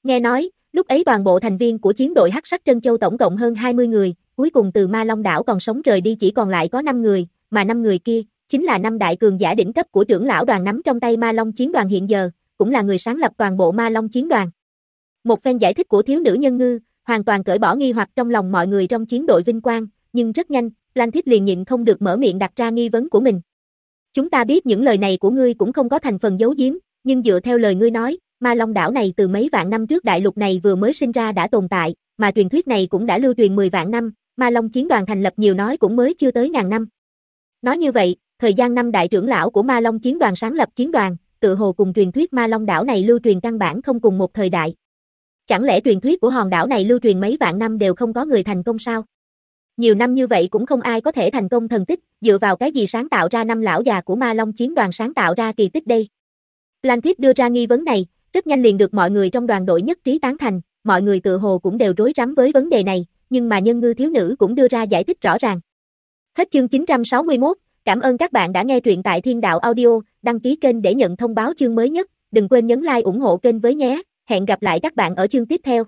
Speaker 1: Nghe nói, lúc ấy toàn bộ thành viên của chiến đội Hắc Sắc Trân Châu tổng cộng hơn 20 người, cuối cùng từ Ma Long đảo còn sống rời đi chỉ còn lại có 5 người, mà 5 người kia chính là năm đại cường giả đỉnh cấp của trưởng lão đoàn nắm trong tay Ma Long chiến đoàn hiện giờ, cũng là người sáng lập toàn bộ Ma Long chiến đoàn. Một phen giải thích của thiếu nữ nhân ngư, hoàn toàn cởi bỏ nghi hoặc trong lòng mọi người trong chiến đội vinh quang, nhưng rất nhanh, Lan Thiết liền nhịn không được mở miệng đặt ra nghi vấn của mình. Chúng ta biết những lời này của ngươi cũng không có thành phần giấu giếm, nhưng dựa theo lời ngươi nói, Ma Long đảo này từ mấy vạn năm trước đại lục này vừa mới sinh ra đã tồn tại, mà truyền thuyết này cũng đã lưu truyền 10 vạn năm, Ma Long chiến đoàn thành lập nhiều nói cũng mới chưa tới ngàn năm. Nói như vậy, thời gian năm đại trưởng lão của Ma Long chiến đoàn sáng lập chiến đoàn, tự hồ cùng truyền thuyết Ma Long đảo này lưu truyền căn bản không cùng một thời đại. Chẳng lẽ truyền thuyết của hòn đảo này lưu truyền mấy vạn năm đều không có người thành công sao? Nhiều năm như vậy cũng không ai có thể thành công thần tích, dựa vào cái gì sáng tạo ra năm lão già của Ma Long chiến đoàn sáng tạo ra kỳ tích đây? Blanchett đưa ra nghi vấn này, rất nhanh liền được mọi người trong đoàn đội nhất trí tán thành, mọi người tự hồ cũng đều rối rắm với vấn đề này, nhưng mà nhân ngư thiếu nữ cũng đưa ra giải thích rõ ràng. Hết chương 961, cảm ơn các bạn đã nghe truyện tại Thiên Đạo Audio, đăng ký kênh để nhận thông báo chương mới nhất, đừng quên nhấn like ủng hộ kênh với nhé, hẹn gặp lại các bạn ở chương tiếp theo.